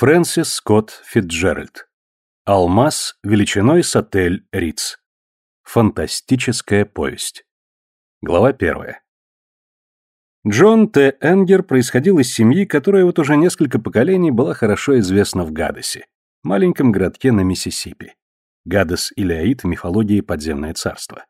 Фрэнсис Скотт Фитджеральд. Алмаз величиной с отель Риц. Фантастическая повесть. Глава первая. Джон Т. Энгер происходил из семьи, которая вот уже несколько поколений была хорошо известна в Гадосе, маленьком городке на Миссисипи. Гадос или Аид в мифологии подземное царство.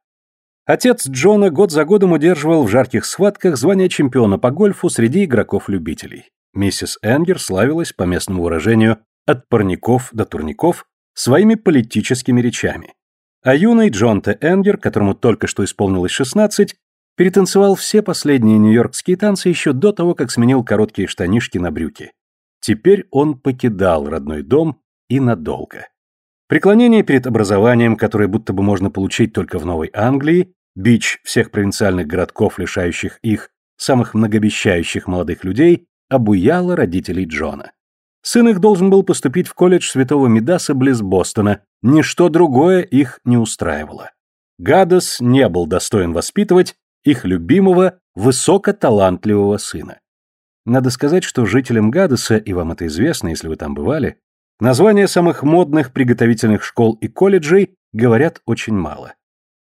Отец Джона год за годом удерживал в жарких схватках звание чемпиона по гольфу среди игроков-любителей. Миссис Энгер славилась, по местному выражению, от парников до турников, своими политическими речами. А юный Джон Т. Энгер, которому только что исполнилось 16, перетанцевал все последние нью-йоркские танцы еще до того, как сменил короткие штанишки на брюки. Теперь он покидал родной дом и надолго. Преклонение перед образованием, которое будто бы можно получить только в Новой Англии, бич всех провинциальных городков, лишающих их, самых многообещающих молодых людей, обуяло родителей Джона. Сын их должен был поступить в колледж Святого Медаса близ Бостона, ничто другое их не устраивало. Гадос не был достоин воспитывать их любимого, высокоталантливого сына. Надо сказать, что жителям Гадоса, и вам это известно, если вы там бывали, названия самых модных приготовительных школ и колледжей говорят очень мало.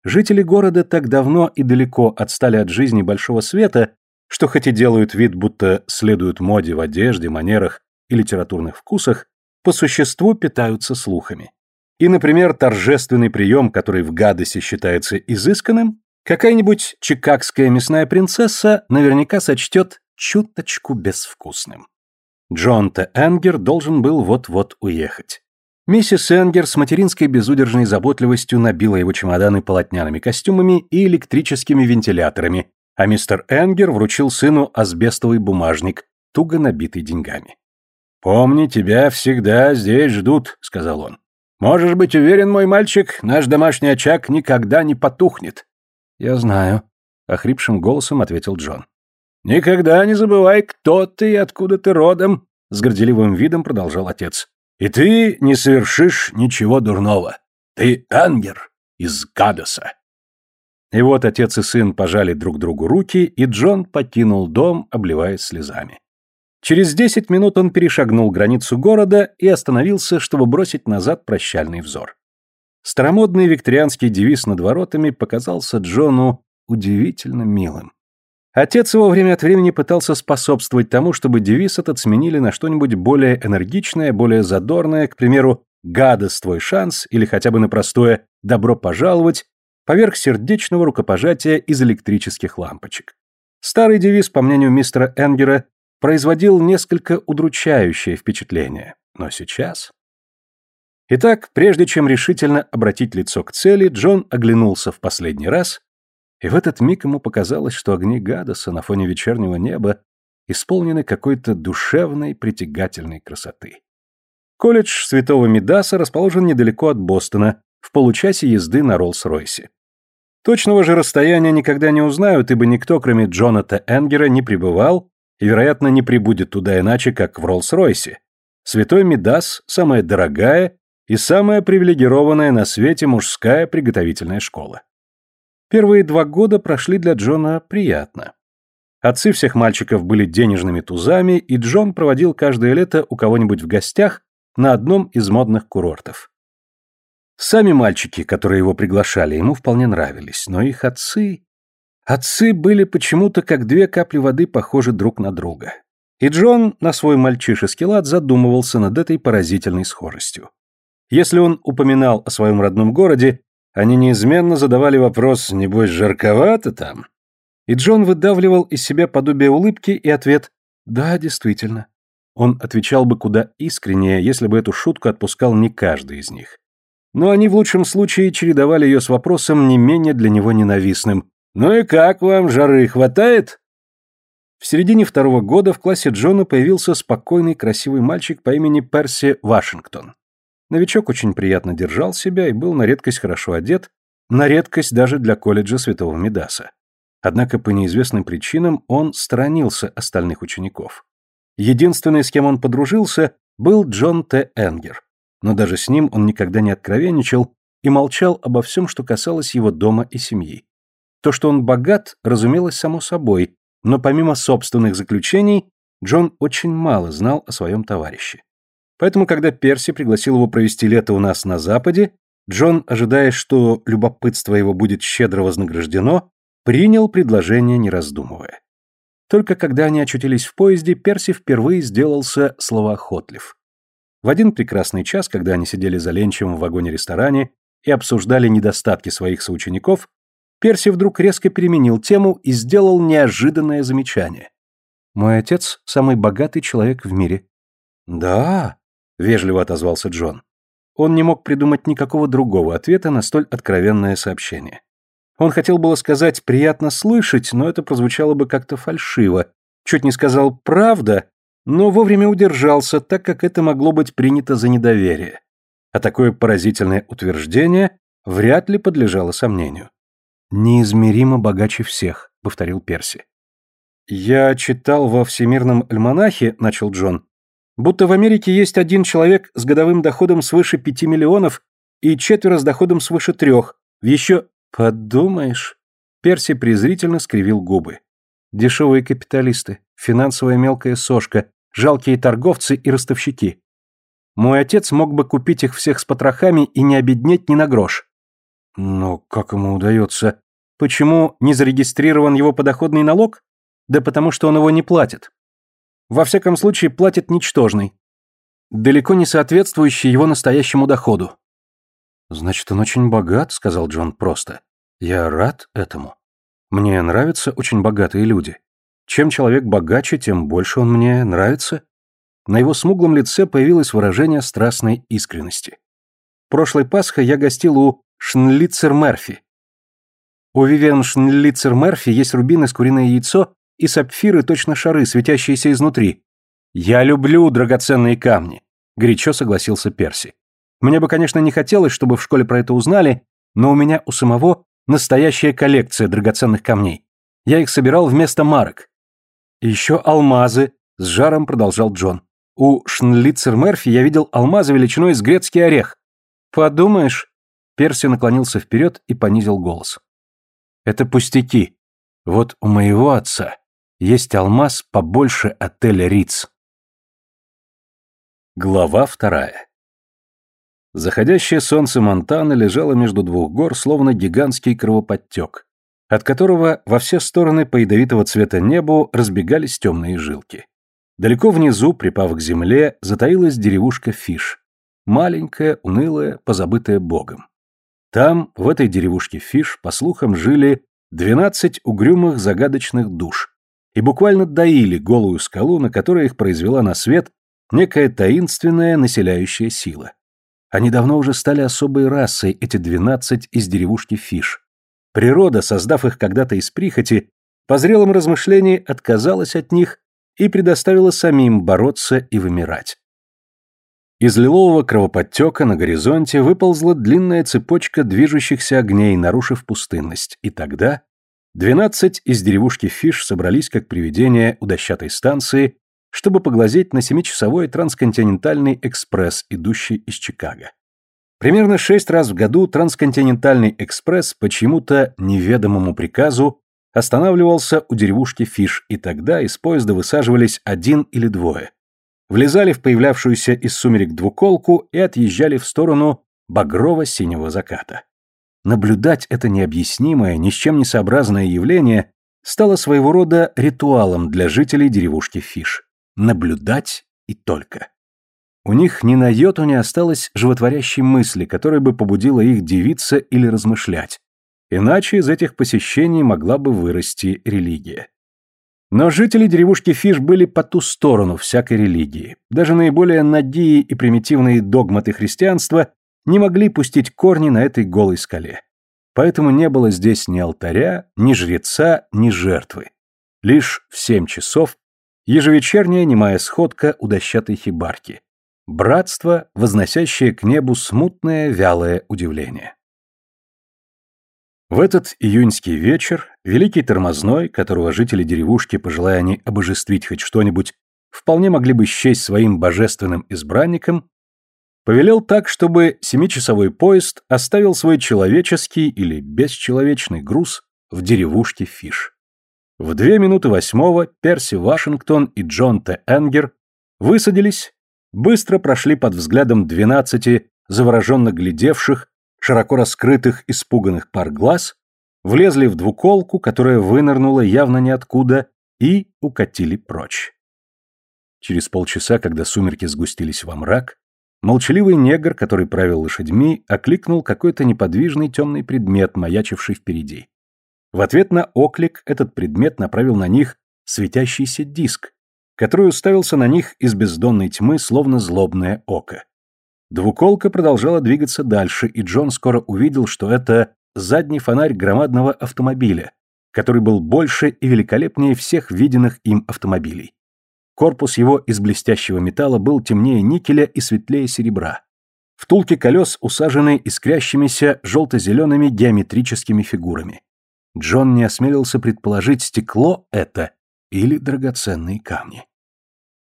Жители города так давно и далеко отстали от жизни большого света, что хоть и делают вид, будто следуют моде в одежде, манерах и литературных вкусах, по существу питаются слухами. И, например, торжественный прием, который в Гадосе считается изысканным, какая-нибудь чикагская мясная принцесса наверняка сочтет чуточку безвкусным. Джон Т. Энгер должен был вот-вот уехать. Миссис Энгер с материнской безудержной заботливостью набила его чемоданы полотняными костюмами и электрическими вентиляторами, а мистер Энгер вручил сыну асбестовый бумажник, туго набитый деньгами. «Помни, тебя всегда здесь ждут», — сказал он. «Можешь быть уверен, мой мальчик, наш домашний очаг никогда не потухнет». «Я знаю», — охрипшим голосом ответил Джон. «Никогда не забывай, кто ты и откуда ты родом», — с горделивым видом продолжал отец. И ты не совершишь ничего дурного. Ты ангер из Гадоса. И вот отец и сын пожали друг другу руки, и Джон покинул дом, обливаясь слезами. Через десять минут он перешагнул границу города и остановился, чтобы бросить назад прощальный взор. Старомодный викторианский девиз над воротами показался Джону удивительно милым. Отец его время от времени пытался способствовать тому, чтобы девиз этот сменили на что-нибудь более энергичное, более задорное, к примеру, «Гадость твой шанс» или хотя бы на простое «Добро пожаловать» поверх сердечного рукопожатия из электрических лампочек. Старый девиз, по мнению мистера Энгера, производил несколько удручающее впечатление. Но сейчас... Итак, прежде чем решительно обратить лицо к цели, Джон оглянулся в последний раз и в этот миг ему показалось, что огни Гадоса на фоне вечернего неба исполнены какой-то душевной, притягательной красоты. Колледж Святого Медаса расположен недалеко от Бостона, в получасе езды на Роллс-Ройсе. Точного же расстояния никогда не узнают, ибо никто, кроме Джоната Энгера, не прибывал и, вероятно, не прибудет туда иначе, как в Роллс-Ройсе. Святой Медас – самая дорогая и самая привилегированная на свете мужская приготовительная школа. Первые два года прошли для Джона приятно. Отцы всех мальчиков были денежными тузами, и Джон проводил каждое лето у кого-нибудь в гостях на одном из модных курортов. Сами мальчики, которые его приглашали, ему вполне нравились, но их отцы... Отцы были почему-то как две капли воды похожи друг на друга. И Джон на свой мальчишеский лад задумывался над этой поразительной схожестью. Если он упоминал о своем родном городе, они неизменно задавали вопрос «Небось, жарковато там?» И Джон выдавливал из себя подобие улыбки и ответ «Да, действительно». Он отвечал бы куда искреннее, если бы эту шутку отпускал не каждый из них. Но они в лучшем случае чередовали ее с вопросом не менее для него ненавистным «Ну и как вам, жары хватает?» В середине второго года в классе Джона появился спокойный, красивый мальчик по имени Перси Вашингтон. Новичок очень приятно держал себя и был на редкость хорошо одет, на редкость даже для колледжа Святого Медаса. Однако по неизвестным причинам он сторонился остальных учеников. Единственный, с кем он подружился, был Джон Т. Энгер, но даже с ним он никогда не откровенничал и молчал обо всем, что касалось его дома и семьи. То, что он богат, разумелось само собой, но помимо собственных заключений, Джон очень мало знал о своем товарище. Поэтому, когда Перси пригласил его провести лето у нас на Западе, Джон, ожидая, что любопытство его будет щедро вознаграждено, принял предложение, не раздумывая. Только когда они очутились в поезде, Перси впервые сделался словоохотлив. В один прекрасный час, когда они сидели за ленчем в вагоне-ресторане и обсуждали недостатки своих соучеников, Перси вдруг резко переменил тему и сделал неожиданное замечание. «Мой отец – самый богатый человек в мире». «Да», – вежливо отозвался Джон. Он не мог придумать никакого другого ответа на столь откровенное сообщение. Он хотел было сказать «приятно слышать», но это прозвучало бы как-то фальшиво. Чуть не сказал «правда», но вовремя удержался, так как это могло быть принято за недоверие. А такое поразительное утверждение вряд ли подлежало сомнению. «Неизмеримо богаче всех», — повторил Перси. «Я читал во Всемирном альманахе», — начал Джон, «будто в Америке есть один человек с годовым доходом свыше пяти миллионов и четверо с доходом свыше трех. Еще «Подумаешь». Перси презрительно скривил губы. «Дешевые капиталисты, финансовая мелкая сошка, жалкие торговцы и ростовщики. Мой отец мог бы купить их всех с потрохами и не обеднеть ни на грош». «Но как ему удается? Почему не зарегистрирован его подоходный налог? Да потому что он его не платит. Во всяком случае, платит ничтожный. Далеко не соответствующий его настоящему доходу. «Значит, он очень богат», — сказал Джон просто. «Я рад этому. Мне нравятся очень богатые люди. Чем человек богаче, тем больше он мне нравится». На его смуглом лице появилось выражение страстной искренности. Прошлой Пасхой я гостил у Шнлицер Мерфи. У Вивиан Шнлицер Мерфи есть рубины с куриное яйцо и сапфиры точно шары, светящиеся изнутри. Я люблю драгоценные камни, горячо согласился Перси. Мне бы, конечно, не хотелось, чтобы в школе про это узнали, но у меня у самого настоящая коллекция драгоценных камней. Я их собирал вместо марок. Еще алмазы, с жаром продолжал Джон. У Шнлицер Мерфи я видел алмазы величиной с грецкий орех. Подумаешь, Перси наклонился вперед и понизил голос. Это пустяки. Вот у моего отца есть алмаз побольше отеля Риц. Глава вторая. Заходящее солнце Монтаны лежало между двух гор, словно гигантский кровоподтек, от которого во все стороны по ядовитого цвета небу разбегались темные жилки. Далеко внизу, припав к земле, затаилась деревушка Фиш. Маленькая, унылая, позабытая богом. Там, в этой деревушке Фиш, по слухам, жили двенадцать угрюмых загадочных душ и буквально доили голую скалу, на которой их произвела на свет некая таинственная населяющая сила. Они давно уже стали особой расой, эти двенадцать из деревушки Фиш. Природа, создав их когда-то из прихоти, по зрелом размышлении отказалась от них и предоставила самим бороться и вымирать. Из лилового кровоподтека на горизонте выползла длинная цепочка движущихся огней, нарушив пустынность, и тогда двенадцать из деревушки Фиш собрались как привидения у дощатой станции чтобы поглазеть на семичасовой трансконтинентальный экспресс, идущий из Чикаго. Примерно шесть раз в году трансконтинентальный экспресс по чьему-то неведомому приказу останавливался у деревушки Фиш, и тогда из поезда высаживались один или двое. Влезали в появлявшуюся из сумерек двуколку и отъезжали в сторону багрово-синего заката. Наблюдать это необъяснимое, ни с чем не сообразное явление стало своего рода ритуалом для жителей деревушки Фиш наблюдать и только. У них ни на йоту не осталось животворящей мысли, которая бы побудила их дивиться или размышлять. Иначе из этих посещений могла бы вырасти религия. Но жители деревушки Фиш были по ту сторону всякой религии. Даже наиболее надии и примитивные догматы христианства не могли пустить корни на этой голой скале. Поэтому не было здесь ни алтаря, ни жреца, ни жертвы. Лишь в семь часов Ежевечерняя немая сходка у дощатой хибарки. Братство, возносящее к небу смутное вялое удивление. В этот июньский вечер великий тормозной, которого жители деревушки, пожелая они обожествить хоть что-нибудь, вполне могли бы счесть своим божественным избранником, повелел так, чтобы семичасовой поезд оставил свой человеческий или бесчеловечный груз в деревушке Фиш. В две минуты восьмого Перси Вашингтон и Джон Т. Энгер высадились, быстро прошли под взглядом двенадцати завороженно глядевших, широко раскрытых, испуганных пар глаз, влезли в двуколку, которая вынырнула явно ниоткуда, и укатили прочь. Через полчаса, когда сумерки сгустились во мрак, молчаливый негр, который правил лошадьми, окликнул какой-то неподвижный темный предмет, маячивший впереди. В ответ на оклик этот предмет направил на них светящийся диск, который уставился на них из бездонной тьмы, словно злобное око. Двуколка продолжала двигаться дальше, и Джон скоро увидел, что это задний фонарь громадного автомобиля, который был больше и великолепнее всех виденных им автомобилей. Корпус его из блестящего металла был темнее никеля и светлее серебра. Втулки колес усажены искрящимися желто-зелеными геометрическими фигурами. Джон не осмелился предположить, стекло это или драгоценные камни.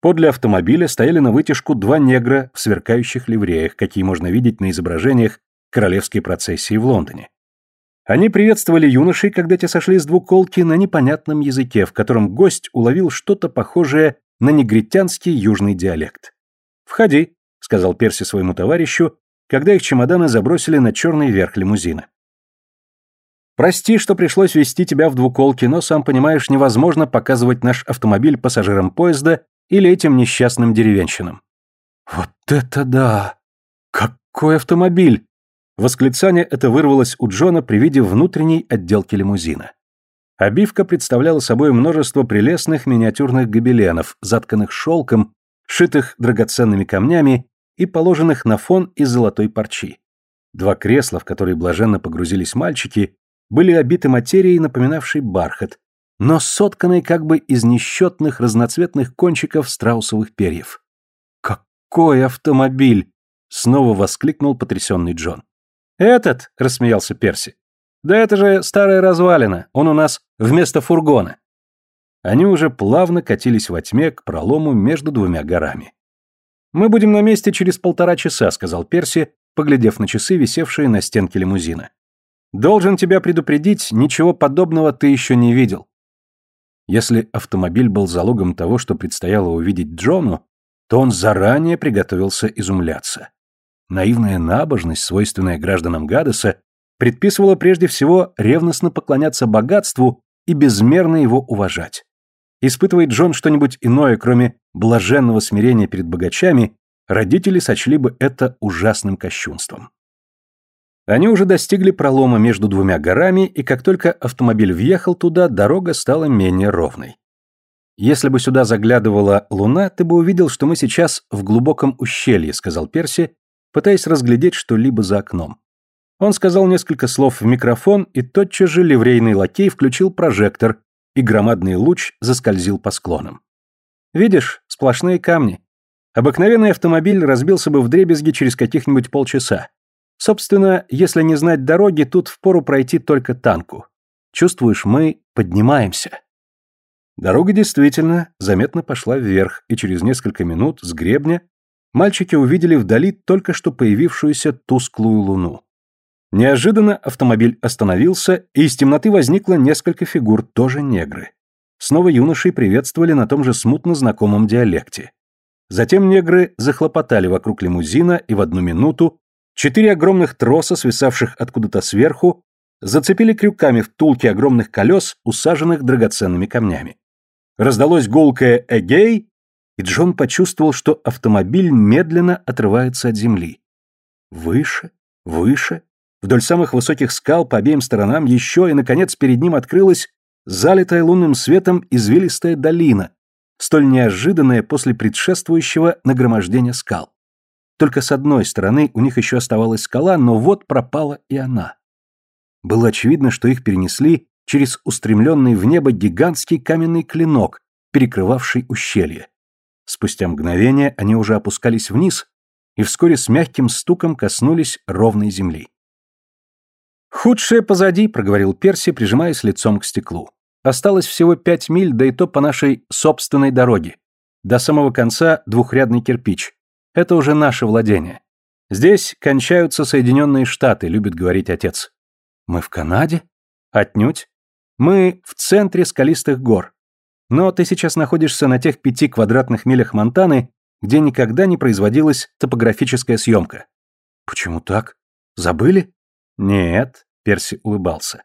Подле автомобиля стояли на вытяжку два негра в сверкающих ливреях, какие можно видеть на изображениях королевской процессии в Лондоне. Они приветствовали юношей, когда те сошли с двуколки на непонятном языке, в котором гость уловил что-то похожее на негритянский южный диалект. «Входи», — сказал Перси своему товарищу, когда их чемоданы забросили на черный верх лимузина. «Прости, что пришлось вести тебя в двуколке, но, сам понимаешь, невозможно показывать наш автомобиль пассажирам поезда или этим несчастным деревенщинам». «Вот это да! Какой автомобиль!» Восклицание это вырвалось у Джона при виде внутренней отделки лимузина. Обивка представляла собой множество прелестных миниатюрных гобеленов, затканных шелком, шитых драгоценными камнями и положенных на фон из золотой парчи. Два кресла, в которые блаженно погрузились мальчики, были обиты материей, напоминавшей бархат, но сотканной как бы из несчетных разноцветных кончиков страусовых перьев. «Какой автомобиль!» — снова воскликнул потрясенный Джон. «Этот?» — рассмеялся Перси. «Да это же старая развалина, он у нас вместо фургона». Они уже плавно катились во тьме к пролому между двумя горами. «Мы будем на месте через полтора часа», — сказал Перси, поглядев на часы, висевшие на стенке лимузина. «Должен тебя предупредить, ничего подобного ты еще не видел». Если автомобиль был залогом того, что предстояло увидеть Джону, то он заранее приготовился изумляться. Наивная набожность, свойственная гражданам Гадеса, предписывала прежде всего ревностно поклоняться богатству и безмерно его уважать. Испытывает Джон что-нибудь иное, кроме блаженного смирения перед богачами, родители сочли бы это ужасным кощунством. Они уже достигли пролома между двумя горами, и как только автомобиль въехал туда, дорога стала менее ровной. «Если бы сюда заглядывала луна, ты бы увидел, что мы сейчас в глубоком ущелье», — сказал Перси, пытаясь разглядеть что-либо за окном. Он сказал несколько слов в микрофон, и тотчас же ливрейный лакей включил прожектор, и громадный луч заскользил по склонам. «Видишь, сплошные камни. Обыкновенный автомобиль разбился бы в дребезги через каких-нибудь полчаса. Собственно, если не знать дороги, тут впору пройти только танку. Чувствуешь, мы поднимаемся». Дорога действительно заметно пошла вверх, и через несколько минут с гребня мальчики увидели вдали только что появившуюся тусклую луну. Неожиданно автомобиль остановился, и из темноты возникло несколько фигур, тоже негры. Снова юношей приветствовали на том же смутно знакомом диалекте. Затем негры захлопотали вокруг лимузина, и в одну минуту четыре огромных троса, свисавших откуда-то сверху, зацепили крюками втулки огромных колес, усаженных драгоценными камнями. Раздалось гулкое «эгей», и Джон почувствовал, что автомобиль медленно отрывается от земли. Выше, выше, вдоль самых высоких скал по обеим сторонам еще, и, наконец, перед ним открылась залитая лунным светом извилистая долина, столь неожиданная после предшествующего нагромождения скал. Только с одной стороны у них еще оставалась скала, но вот пропала и она. Было очевидно, что их перенесли через устремленный в небо гигантский каменный клинок, перекрывавший ущелье. Спустя мгновение они уже опускались вниз и вскоре с мягким стуком коснулись ровной земли. «Худшее позади», — проговорил Перси, прижимаясь лицом к стеклу. «Осталось всего пять миль, да и то по нашей собственной дороге. До самого конца двухрядный кирпич. Это уже наше владение. Здесь кончаются Соединенные Штаты», — любит говорить отец. «Мы в Канаде?» «Отнюдь. Мы в центре скалистых гор. Но ты сейчас находишься на тех пяти квадратных милях Монтаны, где никогда не производилась топографическая съемка. Почему так? Забыли? Нет, Перси улыбался.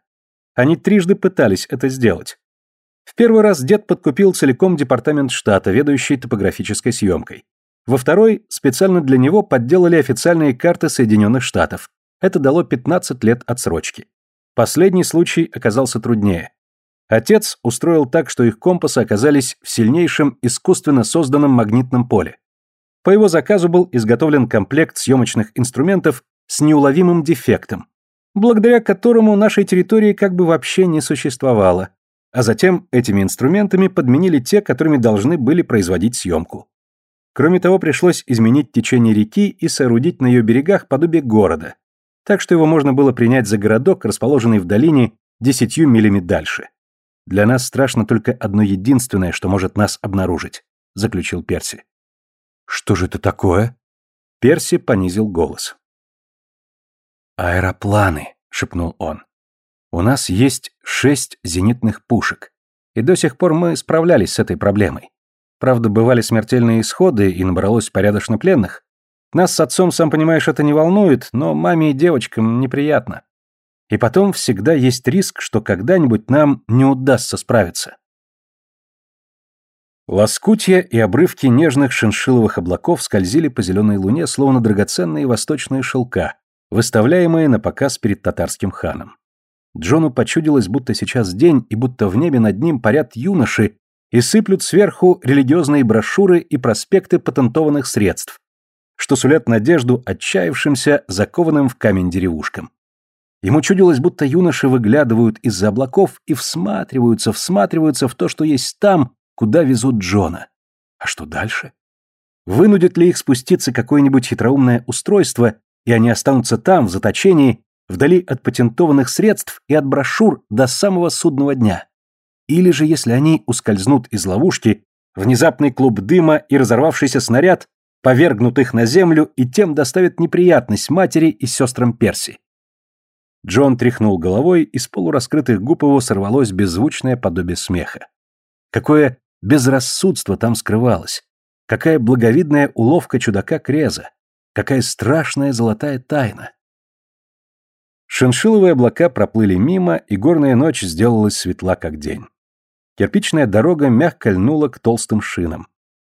Они трижды пытались это сделать. В первый раз дед подкупил целиком департамент штата, ведущий топографической съемкой. Во второй специально для него подделали официальные карты Соединенных Штатов. Это дало 15 лет отсрочки. Последний случай оказался труднее. Отец устроил так, что их компасы оказались в сильнейшем искусственно созданном магнитном поле. По его заказу был изготовлен комплект съемочных инструментов с неуловимым дефектом, благодаря которому нашей территории как бы вообще не существовало, а затем этими инструментами подменили те, которыми должны были производить съемку. Кроме того, пришлось изменить течение реки и соорудить на ее берегах подобие города, так что его можно было принять за городок, расположенный в долине десятью милями дальше. Для нас страшно только одно единственное, что может нас обнаружить, заключил Перси. Что же это такое? Перси понизил голос. Аэропланы, шепнул он. У нас есть шесть зенитных пушек, и до сих пор мы справлялись с этой проблемой. Правда, бывали смертельные исходы и набралось порядочно пленных. Нас с отцом, сам понимаешь, это не волнует, но маме и девочкам неприятно. И потом всегда есть риск, что когда-нибудь нам не удастся справиться. Лоскутья и обрывки нежных шиншиловых облаков скользили по зеленой луне, словно драгоценные восточные шелка, выставляемые на показ перед татарским ханом. Джону почудилось, будто сейчас день, и будто в небе над ним парят юноши и сыплют сверху религиозные брошюры и проспекты патентованных средств, что сулят надежду отчаявшимся, закованным в камень деревушкам. Ему чудилось, будто юноши выглядывают из-за облаков и всматриваются, всматриваются в то, что есть там, куда везут Джона. А что дальше? Вынудит ли их спуститься какое-нибудь хитроумное устройство, и они останутся там, в заточении, вдали от патентованных средств и от брошюр до самого судного дня? Или же, если они ускользнут из ловушки, внезапный клуб дыма и разорвавшийся снаряд повергнут их на землю и тем доставят неприятность матери и сестрам Перси? Джон тряхнул головой, и с полураскрытых губ его сорвалось беззвучное подобие смеха. Какое безрассудство там скрывалось! Какая благовидная уловка чудака Креза! Какая страшная золотая тайна! Шиншиловые облака проплыли мимо, и горная ночь сделалась светла, как день. Кирпичная дорога мягко льнула к толстым шинам.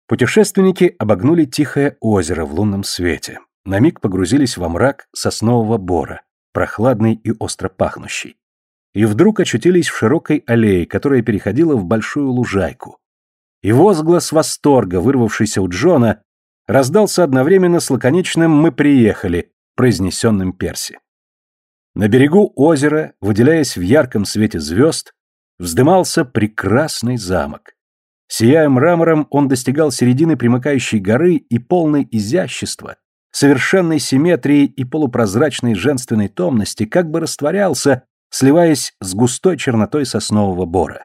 Путешественники обогнули тихое озеро в лунном свете. На миг погрузились во мрак соснового бора прохладный и остро пахнущий. И вдруг очутились в широкой аллее, которая переходила в большую лужайку. И возглас восторга, вырвавшийся у Джона, раздался одновременно с лаконичным «Мы приехали», произнесенным Перси. На берегу озера, выделяясь в ярком свете звезд, вздымался прекрасный замок. Сияя мрамором, он достигал середины примыкающей горы и полной изящества, совершенной симметрии и полупрозрачной женственной томности как бы растворялся, сливаясь с густой чернотой соснового бора.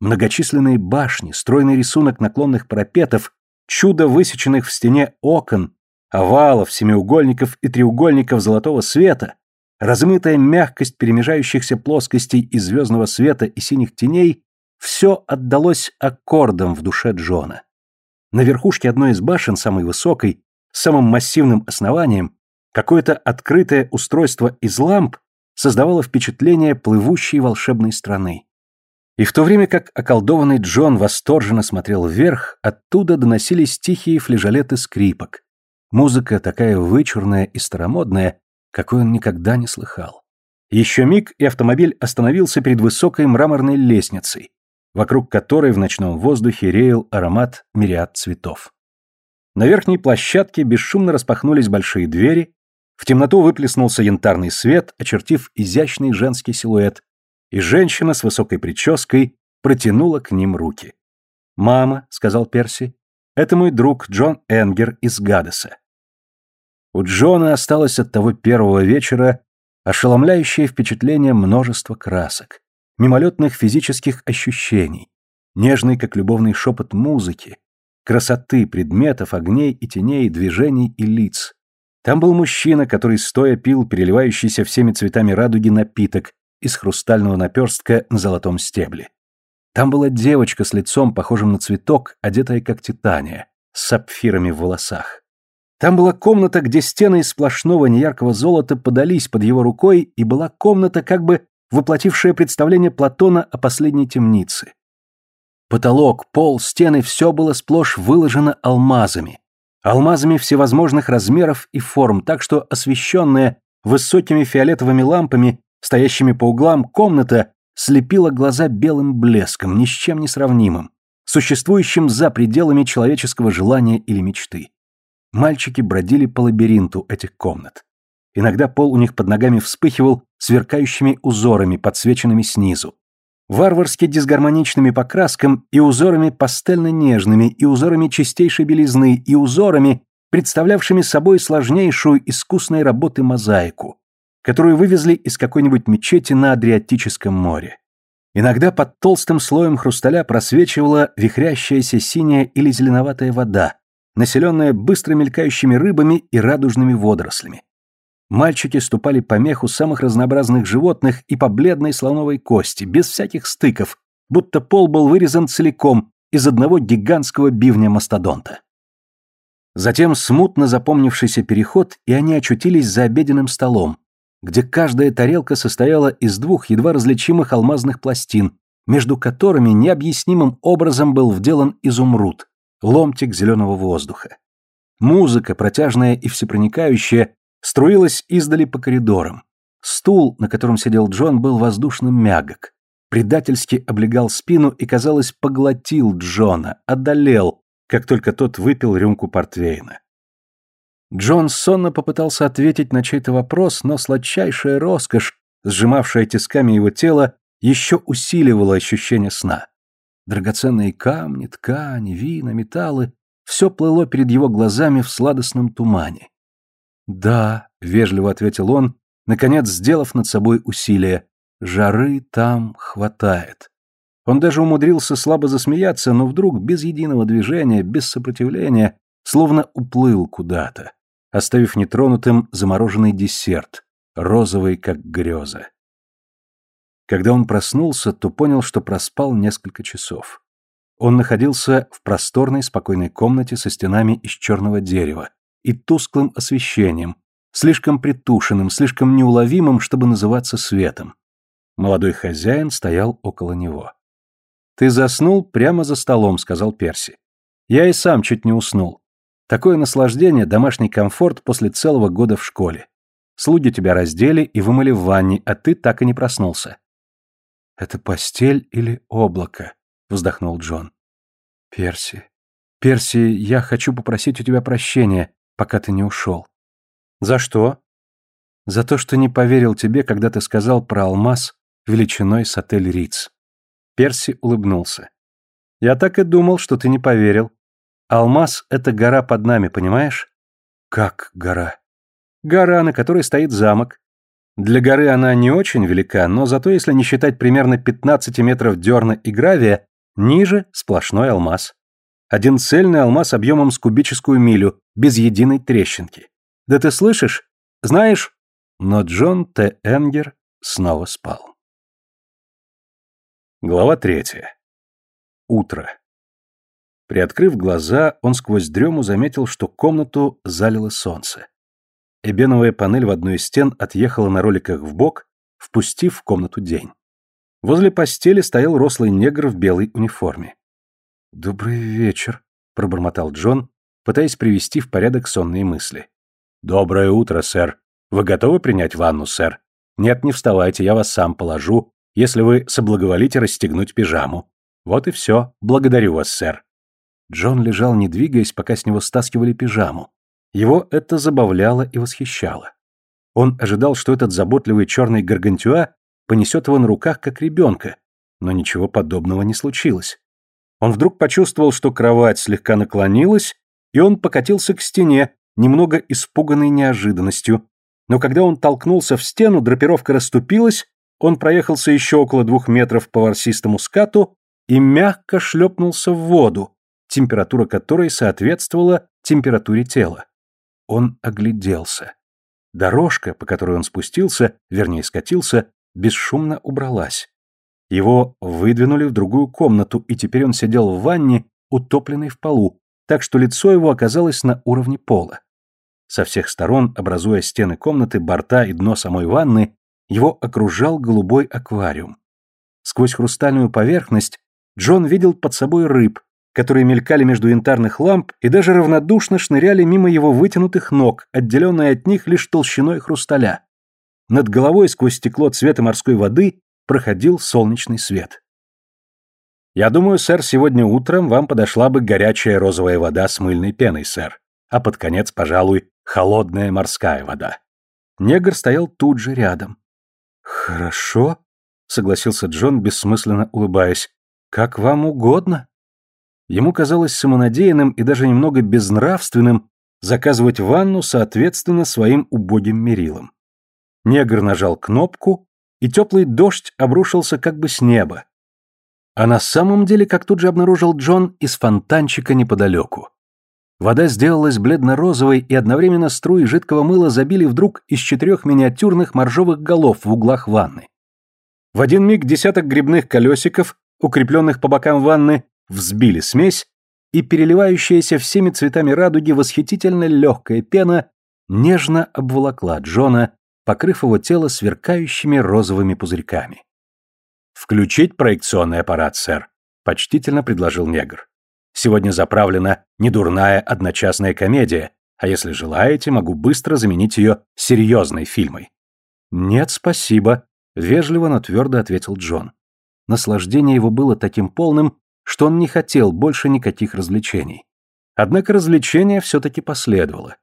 Многочисленные башни, стройный рисунок наклонных парапетов, чудо высеченных в стене окон, овалов, семиугольников и треугольников золотого света, размытая мягкость перемежающихся плоскостей из звездного света и синих теней, все отдалось аккордом в душе Джона. На верхушке одной из башен, самой высокой, самым массивным основанием, какое-то открытое устройство из ламп создавало впечатление плывущей волшебной страны. И в то время как околдованный Джон восторженно смотрел вверх, оттуда доносились тихие флежолеты скрипок. Музыка такая вычурная и старомодная, какой он никогда не слыхал. Еще миг, и автомобиль остановился перед высокой мраморной лестницей, вокруг которой в ночном воздухе реял аромат мириад цветов. На верхней площадке бесшумно распахнулись большие двери, в темноту выплеснулся янтарный свет, очертив изящный женский силуэт, и женщина с высокой прической протянула к ним руки. «Мама», — сказал Перси, — «это мой друг Джон Энгер из Гадеса». У Джона осталось от того первого вечера ошеломляющее впечатление множества красок, мимолетных физических ощущений, нежный, как любовный шепот музыки, красоты предметов, огней и теней, движений и лиц. Там был мужчина, который стоя пил переливающийся всеми цветами радуги напиток из хрустального наперстка на золотом стебле. Там была девочка с лицом, похожим на цветок, одетая как титания. с сапфирами в волосах. Там была комната, где стены из сплошного неяркого золота подались под его рукой, и была комната, как бы воплотившая представление Платона о последней темнице. Потолок, пол, стены – все было сплошь выложено алмазами. Алмазами всевозможных размеров и форм, так что освещенная высокими фиолетовыми лампами, стоящими по углам, комната слепила глаза белым блеском, ни с чем не сравнимым, существующим за пределами человеческого желания или мечты. Мальчики бродили по лабиринту этих комнат. Иногда пол у них под ногами вспыхивал сверкающими узорами, подсвеченными снизу варварски дисгармоничными по краскам и узорами пастельно-нежными, и узорами чистейшей белизны, и узорами, представлявшими собой сложнейшую искусной работы мозаику, которую вывезли из какой-нибудь мечети на Адриатическом море. Иногда под толстым слоем хрусталя просвечивала вихрящаяся синяя или зеленоватая вода, населенная быстро мелькающими рыбами и радужными водорослями. Мальчики ступали по меху самых разнообразных животных и по бледной слоновой кости, без всяких стыков, будто пол был вырезан целиком из одного гигантского бивня мастодонта. Затем смутно запомнившийся переход, и они очутились за обеденным столом, где каждая тарелка состояла из двух едва различимых алмазных пластин, между которыми необъяснимым образом был вделан изумруд, ломтик зеленого воздуха. Музыка, протяжная и всепроникающая, струилась издали по коридорам. Стул, на котором сидел Джон, был воздушным мягок. Предательски облегал спину и, казалось, поглотил Джона, одолел, как только тот выпил рюмку портвейна. Джон сонно попытался ответить на чей-то вопрос, но сладчайшая роскошь, сжимавшая тисками его тело, еще усиливала ощущение сна. Драгоценные камни, ткани, вина, металлы — все плыло перед его глазами в сладостном тумане. «Да», — вежливо ответил он, наконец сделав над собой усилие, — «жары там хватает». Он даже умудрился слабо засмеяться, но вдруг, без единого движения, без сопротивления, словно уплыл куда-то, оставив нетронутым замороженный десерт, розовый, как греза. Когда он проснулся, то понял, что проспал несколько часов. Он находился в просторной, спокойной комнате со стенами из черного дерева, и тусклым освещением, слишком притушенным, слишком неуловимым, чтобы называться светом. Молодой хозяин стоял около него. «Ты заснул прямо за столом», — сказал Перси. «Я и сам чуть не уснул. Такое наслаждение, домашний комфорт после целого года в школе. Слуги тебя раздели и вымыли в ванне, а ты так и не проснулся». «Это постель или облако?» — вздохнул Джон. «Перси, Перси, я хочу попросить у тебя прощения пока ты не ушел. За что? За то, что не поверил тебе, когда ты сказал про алмаз величиной с отель Риц. Перси улыбнулся. Я так и думал, что ты не поверил. Алмаз — это гора под нами, понимаешь? Как гора? Гора, на которой стоит замок. Для горы она не очень велика, но зато, если не считать примерно 15 метров дерна и гравия, ниже сплошной алмаз. Один цельный алмаз объемом с кубическую милю, без единой трещинки. Да ты слышишь? Знаешь? Но Джон Т. Энгер снова спал. Глава третья. Утро. Приоткрыв глаза, он сквозь дрему заметил, что комнату залило солнце. Эбеновая панель в одной из стен отъехала на роликах в бок, впустив в комнату день. Возле постели стоял рослый негр в белой униформе. «Добрый вечер», — пробормотал Джон, пытаясь привести в порядок сонные мысли. «Доброе утро, сэр. Вы готовы принять ванну, сэр? Нет, не вставайте, я вас сам положу, если вы соблаговолите расстегнуть пижаму. Вот и все. Благодарю вас, сэр». Джон лежал, не двигаясь, пока с него стаскивали пижаму. Его это забавляло и восхищало. Он ожидал, что этот заботливый черный гаргантюа понесет его на руках, как ребенка, но ничего подобного не случилось. Он вдруг почувствовал, что кровать слегка наклонилась, и он покатился к стене, немного испуганный неожиданностью. Но когда он толкнулся в стену, драпировка расступилась, он проехался еще около двух метров по ворсистому скату и мягко шлепнулся в воду, температура которой соответствовала температуре тела. Он огляделся. Дорожка, по которой он спустился, вернее скатился, бесшумно убралась. Его выдвинули в другую комнату, и теперь он сидел в ванне, утопленной в полу, так что лицо его оказалось на уровне пола. Со всех сторон, образуя стены комнаты, борта и дно самой ванны, его окружал голубой аквариум. Сквозь хрустальную поверхность Джон видел под собой рыб, которые мелькали между янтарных ламп и даже равнодушно шныряли мимо его вытянутых ног, отделенные от них лишь толщиной хрусталя. Над головой сквозь стекло цвета морской воды проходил солнечный свет. «Я думаю, сэр, сегодня утром вам подошла бы горячая розовая вода с мыльной пеной, сэр, а под конец, пожалуй, холодная морская вода». Негр стоял тут же рядом. «Хорошо», — согласился Джон, бессмысленно улыбаясь. «Как вам угодно». Ему казалось самонадеянным и даже немного безнравственным заказывать ванну соответственно своим убогим мерилам. Негр нажал кнопку, и теплый дождь обрушился как бы с неба. А на самом деле, как тут же обнаружил Джон, из фонтанчика неподалеку. Вода сделалась бледно-розовой, и одновременно струи жидкого мыла забили вдруг из четырех миниатюрных моржовых голов в углах ванны. В один миг десяток грибных колесиков, укрепленных по бокам ванны, взбили смесь, и переливающаяся всеми цветами радуги восхитительно легкая пена нежно обволокла Джона, покрыв его тело сверкающими розовыми пузырьками. «Включить проекционный аппарат, сэр», — почтительно предложил негр. «Сегодня заправлена недурная одночасная комедия, а если желаете, могу быстро заменить ее серьезной фильмой». «Нет, спасибо», — вежливо, но твердо ответил Джон. Наслаждение его было таким полным, что он не хотел больше никаких развлечений. Однако развлечение все-таки последовало.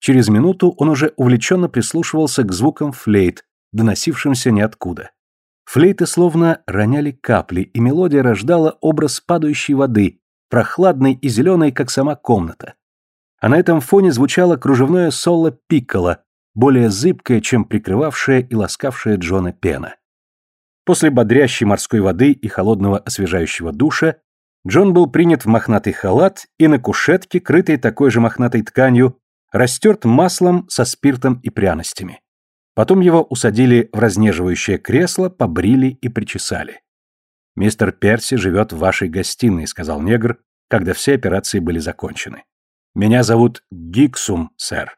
Через минуту он уже увлеченно прислушивался к звукам флейт, доносившимся ниоткуда. Флейты словно роняли капли, и мелодия рождала образ падающей воды, прохладной и зеленой, как сама комната. А на этом фоне звучало кружевное соло пикколо, более зыбкое, чем прикрывавшая и ласкавшая Джона пена. После бодрящей морской воды и холодного освежающего душа Джон был принят в мохнатый халат и на кушетке, крытой такой же мохнатой тканью, растерт маслом со спиртом и пряностями. Потом его усадили в разнеживающее кресло, побрили и причесали. «Мистер Перси живет в вашей гостиной», — сказал негр, когда все операции были закончены. «Меня зовут Гиксум, сэр.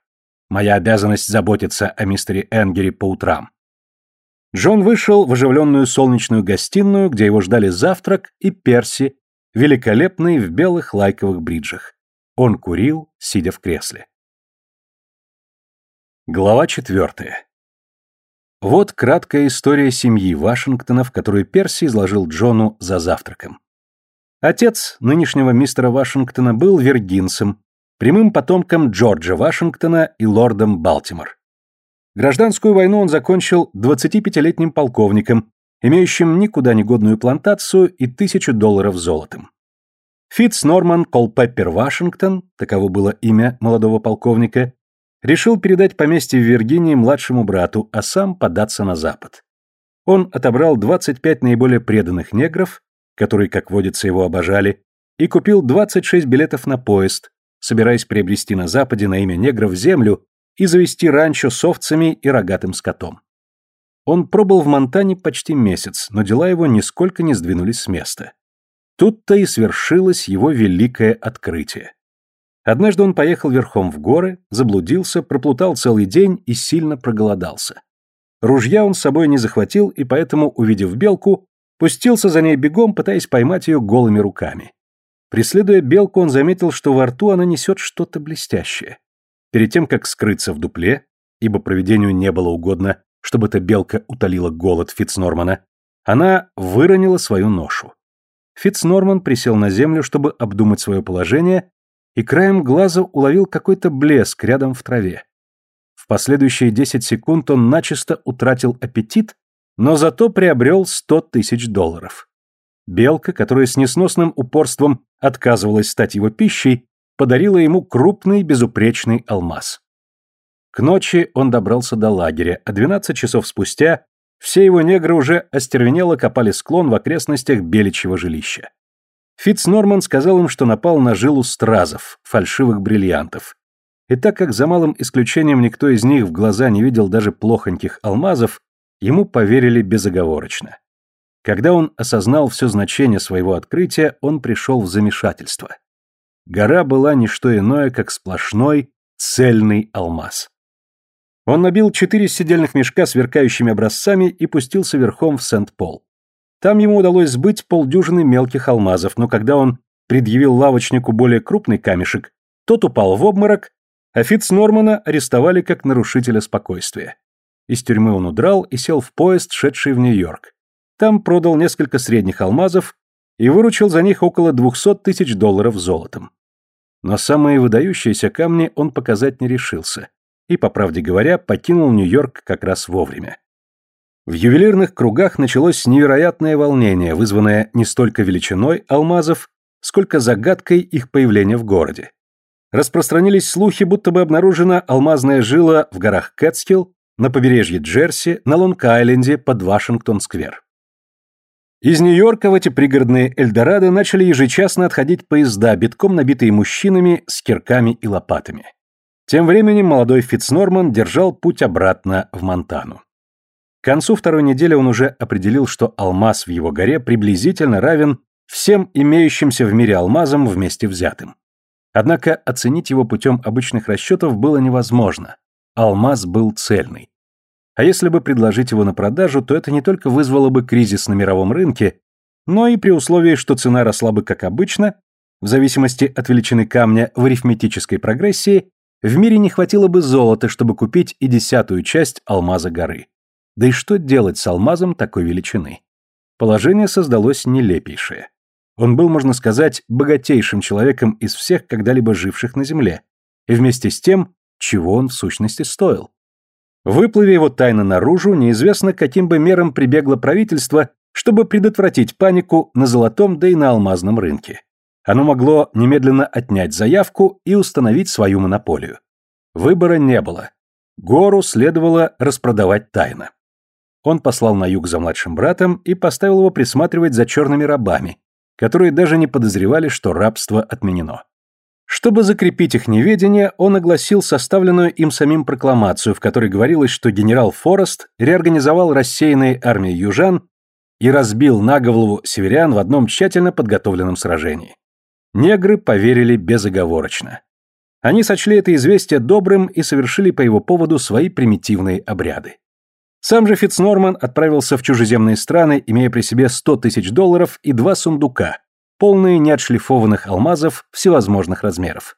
Моя обязанность заботиться о мистере Энгере по утрам». Джон вышел в оживленную солнечную гостиную, где его ждали завтрак и Перси, великолепный в белых лайковых бриджах. Он курил, сидя в кресле. Глава четвертая. Вот краткая история семьи Вашингтонов, которую Перси изложил Джону за завтраком. Отец нынешнего мистера Вашингтона был виргинцем, прямым потомком Джорджа Вашингтона и лордом Балтимор. Гражданскую войну он закончил 25-летним полковником, имеющим никуда не годную плантацию и тысячу долларов золотом. Фитц Норман Колпеппер Вашингтон, таково было имя молодого полковника, решил передать поместье в Виргинии младшему брату, а сам податься на запад. Он отобрал 25 наиболее преданных негров, которые, как водится, его обожали, и купил 26 билетов на поезд, собираясь приобрести на западе на имя негров землю и завести ранчо с овцами и рогатым скотом. Он пробыл в Монтане почти месяц, но дела его нисколько не сдвинулись с места. Тут-то и свершилось его великое открытие. Однажды он поехал верхом в горы, заблудился, проплутал целый день и сильно проголодался. Ружья он с собой не захватил и поэтому, увидев белку, пустился за ней бегом, пытаясь поймать ее голыми руками. Преследуя белку, он заметил, что во рту она несет что-то блестящее. Перед тем, как скрыться в дупле, ибо проведению не было угодно чтобы эта белка утолила голод Фитцнормана, она выронила свою ношу. Фитцнорман присел на землю, чтобы обдумать свое положение, и краем глаза уловил какой-то блеск рядом в траве. В последующие 10 секунд он начисто утратил аппетит, но зато приобрел 100 тысяч долларов. Белка, которая с несносным упорством отказывалась стать его пищей, подарила ему крупный безупречный алмаз. К ночи он добрался до лагеря, а 12 часов спустя все его негры уже остервенело копали склон в окрестностях Беличьего жилища. Фитц Норман сказал им, что напал на жилу стразов, фальшивых бриллиантов. И так как за малым исключением никто из них в глаза не видел даже плохоньких алмазов, ему поверили безоговорочно. Когда он осознал все значение своего открытия, он пришел в замешательство. Гора была не что иное, как сплошной цельный алмаз. Он набил четыре сидельных мешка сверкающими образцами и пустился верхом в Сент-Пол. Там ему удалось сбыть полдюжины мелких алмазов, но когда он предъявил лавочнику более крупный камешек, тот упал в обморок, а Фитц Нормана арестовали как нарушителя спокойствия. Из тюрьмы он удрал и сел в поезд, шедший в Нью-Йорк. Там продал несколько средних алмазов и выручил за них около 200 тысяч долларов золотом. Но самые выдающиеся камни он показать не решился и, по правде говоря, покинул Нью-Йорк как раз вовремя. В ювелирных кругах началось невероятное волнение, вызванное не столько величиной алмазов, сколько загадкой их появления в городе. Распространились слухи, будто бы обнаружена алмазная жила в горах Кэтскилл, на побережье Джерси, на Лонг-Айленде под Вашингтон-сквер. Из Нью-Йорка в эти пригородные Эльдорадо начали ежечасно отходить поезда, битком набитые мужчинами с кирками и лопатами. Тем временем молодой Фитцнорман держал путь обратно в Монтану. К концу второй недели он уже определил, что алмаз в его горе приблизительно равен всем имеющимся в мире алмазам вместе взятым. Однако оценить его путем обычных расчетов было невозможно. Алмаз был цельный. А если бы предложить его на продажу, то это не только вызвало бы кризис на мировом рынке, но и при условии, что цена росла бы как обычно, в зависимости от величины камня в арифметической прогрессии, в мире не хватило бы золота, чтобы купить и десятую часть алмаза горы. Да и что делать с алмазом такой величины? Положение создалось нелепейшее. Он был, можно сказать, богатейшим человеком из всех когда-либо живших на Земле, и вместе с тем, чего он в сущности стоил. Выплыве его тайна наружу, неизвестно, каким бы мерам прибегло правительство, чтобы предотвратить панику на золотом да и на алмазном рынке. Оно могло немедленно отнять заявку и установить свою монополию. Выбора не было. Гору следовало распродавать тайно. Он послал на юг за младшим братом и поставил его присматривать за черными рабами, которые даже не подозревали, что рабство отменено. Чтобы закрепить их неведение, он огласил составленную им самим прокламацию, в которой говорилось, что генерал Форест реорганизовал рассеянные армии южан и разбил на голову северян в одном тщательно подготовленном сражении. Негры поверили безоговорочно. Они сочли это известие добрым и совершили по его поводу свои примитивные обряды. Сам же Фитцнорман отправился в чужеземные страны, имея при себе 100 тысяч долларов и два сундука, полные неотшлифованных алмазов всевозможных размеров.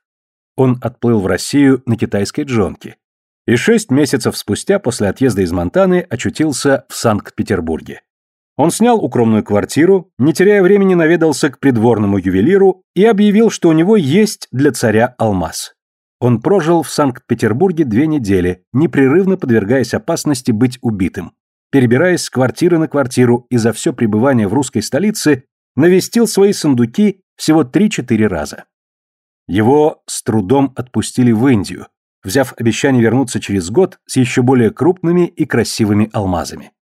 Он отплыл в Россию на китайской джонке. И шесть месяцев спустя после отъезда из Монтаны очутился в Санкт-Петербурге. Он снял укромную квартиру, не теряя времени наведался к придворному ювелиру и объявил, что у него есть для царя алмаз. Он прожил в Санкт-Петербурге две недели, непрерывно подвергаясь опасности быть убитым. Перебираясь с квартиры на квартиру и за все пребывание в русской столице, навестил свои сундуки всего 3-4 раза. Его с трудом отпустили в Индию, взяв обещание вернуться через год с еще более крупными и красивыми алмазами.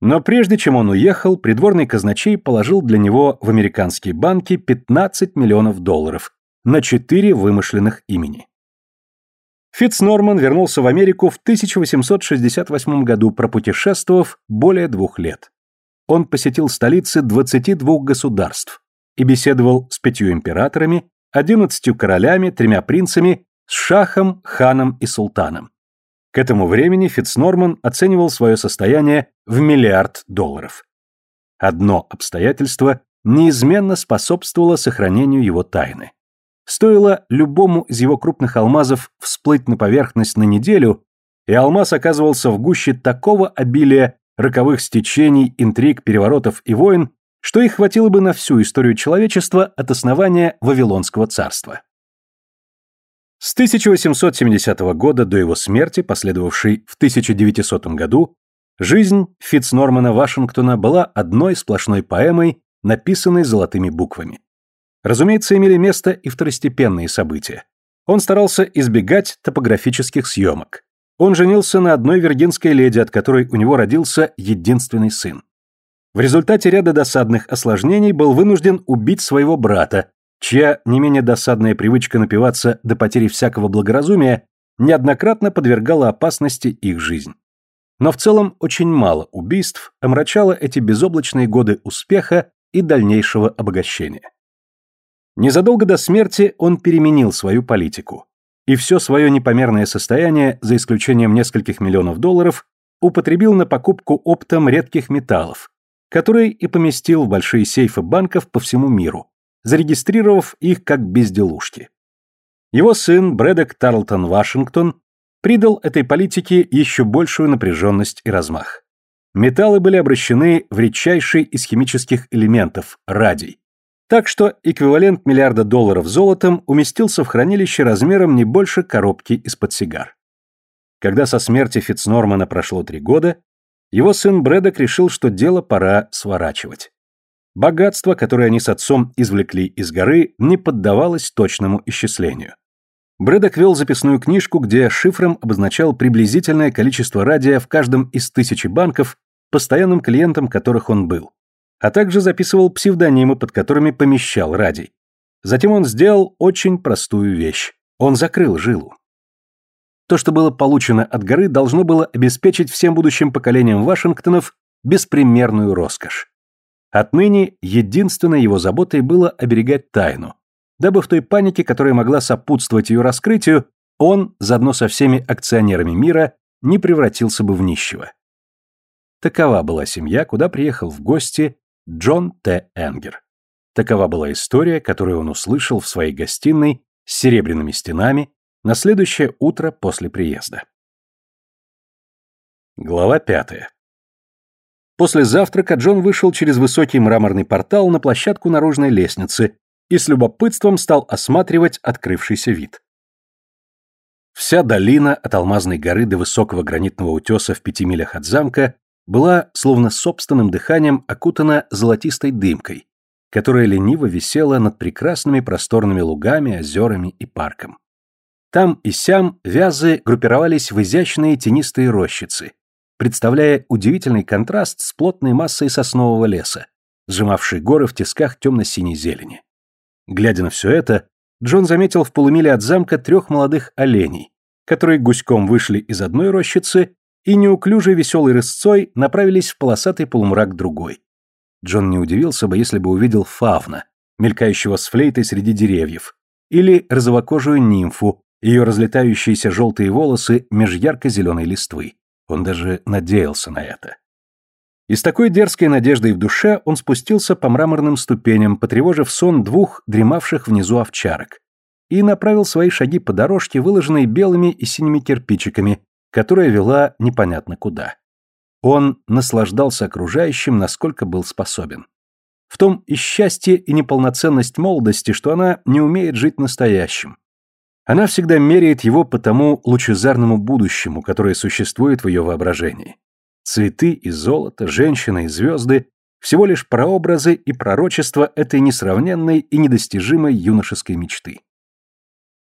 Но прежде чем он уехал, придворный казначей положил для него в американские банки 15 миллионов долларов на четыре вымышленных имени. Фитцнорман вернулся в Америку в 1868 году, пропутешествовав более двух лет. Он посетил столицы 22 государств и беседовал с пятью императорами, одиннадцатью королями, тремя принцами, с шахом, ханом и султаном. К этому времени Фитцнорман оценивал свое состояние в миллиард долларов. Одно обстоятельство неизменно способствовало сохранению его тайны. Стоило любому из его крупных алмазов всплыть на поверхность на неделю, и алмаз оказывался в гуще такого обилия роковых стечений, интриг, переворотов и войн, что их хватило бы на всю историю человечества от основания Вавилонского царства. С 1870 года до его смерти, последовавшей в 1900 году, жизнь Фитцнормана Вашингтона была одной сплошной поэмой, написанной золотыми буквами. Разумеется, имели место и второстепенные события. Он старался избегать топографических съемок. Он женился на одной виргинской леди, от которой у него родился единственный сын. В результате ряда досадных осложнений был вынужден убить своего брата, чья не менее досадная привычка напиваться до потери всякого благоразумия неоднократно подвергала опасности их жизнь. Но в целом очень мало убийств омрачало эти безоблачные годы успеха и дальнейшего обогащения. Незадолго до смерти он переменил свою политику. И все свое непомерное состояние, за исключением нескольких миллионов долларов, употребил на покупку оптом редких металлов, которые и поместил в большие сейфы банков по всему миру, зарегистрировав их как безделушки. Его сын Брэдок Тарлтон Вашингтон придал этой политике еще большую напряженность и размах. Металлы были обращены в редчайший из химических элементов – радий. Так что эквивалент миллиарда долларов золотом уместился в хранилище размером не больше коробки из-под сигар. Когда со смерти Фитцнормана прошло три года, его сын Брэдок решил, что дело пора сворачивать. Богатство, которое они с отцом извлекли из горы, не поддавалось точному исчислению. Брэдок вел записную книжку, где шифром обозначал приблизительное количество радия в каждом из тысячи банков, постоянным клиентом которых он был, а также записывал псевдонимы, под которыми помещал радий. Затем он сделал очень простую вещь. Он закрыл жилу. То, что было получено от горы, должно было обеспечить всем будущим поколениям Вашингтонов беспримерную роскошь. Отныне единственной его заботой было оберегать тайну, дабы в той панике, которая могла сопутствовать ее раскрытию, он, заодно со всеми акционерами мира, не превратился бы в нищего. Такова была семья, куда приехал в гости Джон Т. Энгер. Такова была история, которую он услышал в своей гостиной с серебряными стенами на следующее утро после приезда. Глава пятая. После завтрака Джон вышел через высокий мраморный портал на площадку наружной лестницы и с любопытством стал осматривать открывшийся вид. Вся долина от Алмазной горы до высокого гранитного утеса в пяти милях от замка была, словно собственным дыханием, окутана золотистой дымкой, которая лениво висела над прекрасными просторными лугами, озерами и парком. Там и сям вязы группировались в изящные тенистые рощицы, представляя удивительный контраст с плотной массой соснового леса, сжимавшей горы в тисках темно-синей зелени. Глядя на все это, Джон заметил в полумиле от замка трех молодых оленей, которые гуськом вышли из одной рощицы и неуклюжей веселой рысцой направились в полосатый полумрак другой. Джон не удивился бы, если бы увидел фавна, мелькающего с флейтой среди деревьев, или розовокожую нимфу, ее разлетающиеся желтые волосы меж ярко-зеленой листвы. Он даже надеялся на это. И с такой дерзкой надеждой в душе он спустился по мраморным ступеням, потревожив сон двух дремавших внизу овчарок, и направил свои шаги по дорожке, выложенной белыми и синими кирпичиками, которая вела непонятно куда. Он наслаждался окружающим, насколько был способен. В том и счастье, и неполноценность молодости, что она не умеет жить настоящим. Она всегда меряет его по тому лучезарному будущему, которое существует в ее воображении. Цветы и золото, женщины и звезды – всего лишь прообразы и пророчества этой несравненной и недостижимой юношеской мечты.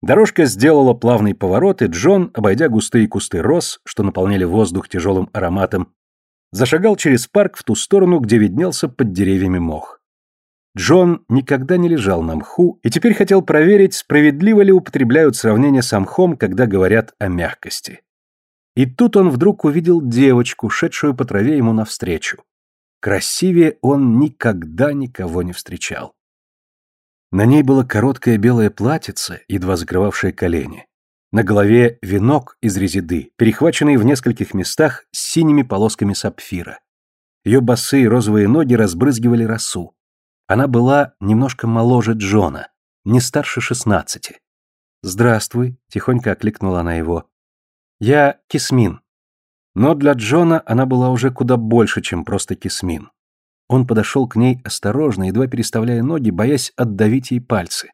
Дорожка сделала плавный поворот, и Джон, обойдя густые кусты роз, что наполняли воздух тяжелым ароматом, зашагал через парк в ту сторону, где виднелся под деревьями мох. Джон никогда не лежал на мху и теперь хотел проверить, справедливо ли употребляют сравнение с мхом, когда говорят о мягкости. И тут он вдруг увидел девочку, шедшую по траве ему навстречу. Красивее он никогда никого не встречал. На ней было короткое белое платьице, едва закрывавшее колени. На голове венок из резиды, перехваченный в нескольких местах синими полосками сапфира. Ее босые розовые ноги разбрызгивали росу. Она была немножко моложе Джона, не старше шестнадцати. «Здравствуй», — тихонько окликнула она его. Я Кисмин. Но для Джона она была уже куда больше, чем просто Кисмин. Он подошел к ней осторожно, едва переставляя ноги, боясь отдавить ей пальцы.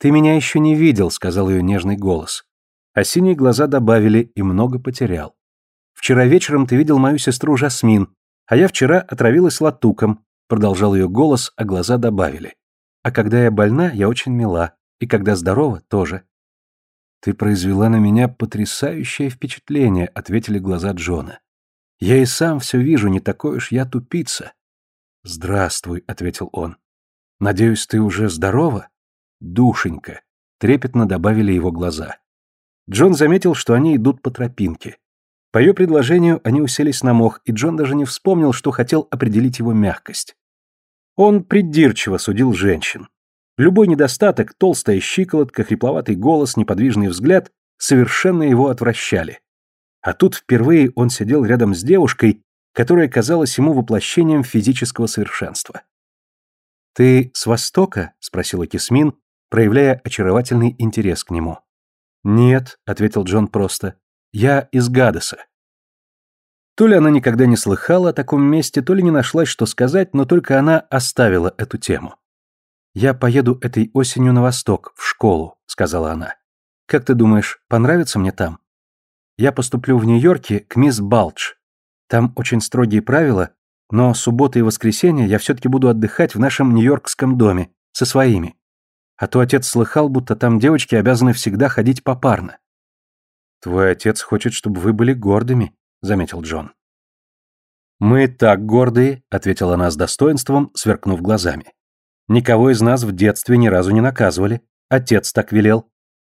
«Ты меня еще не видел», — сказал ее нежный голос. А синие глаза добавили «и много потерял». «Вчера вечером ты видел мою сестру Жасмин, а я вчера отравилась латуком», — продолжал ее голос, а глаза добавили. «А когда я больна, я очень мила, и когда здорова, тоже. «Ты произвела на меня потрясающее впечатление», — ответили глаза Джона. «Я и сам все вижу, не такой уж я тупица». «Здравствуй», — ответил он. «Надеюсь, ты уже здорова?» «Душенька», — трепетно добавили его глаза. Джон заметил, что они идут по тропинке. По ее предложению они уселись на мох, и Джон даже не вспомнил, что хотел определить его мягкость. Он придирчиво судил женщин. Любой недостаток, толстая щиколотка, хрипловатый голос, неподвижный взгляд совершенно его отвращали. А тут впервые он сидел рядом с девушкой, которая казалась ему воплощением физического совершенства. «Ты с Востока?» — спросила Кисмин, проявляя очаровательный интерес к нему. «Нет», — ответил Джон просто, — «я из Гадеса». То ли она никогда не слыхала о таком месте, то ли не нашлась, что сказать, но только она оставила эту тему. «Я поеду этой осенью на восток, в школу», — сказала она. «Как ты думаешь, понравится мне там?» «Я поступлю в Нью-Йорке к мисс Балдж. Там очень строгие правила, но суббота и воскресенье я все-таки буду отдыхать в нашем нью-йоркском доме, со своими. А то отец слыхал, будто там девочки обязаны всегда ходить попарно». «Твой отец хочет, чтобы вы были гордыми», — заметил Джон. «Мы так гордые», — ответила она с достоинством, сверкнув глазами. «Никого из нас в детстве ни разу не наказывали. Отец так велел.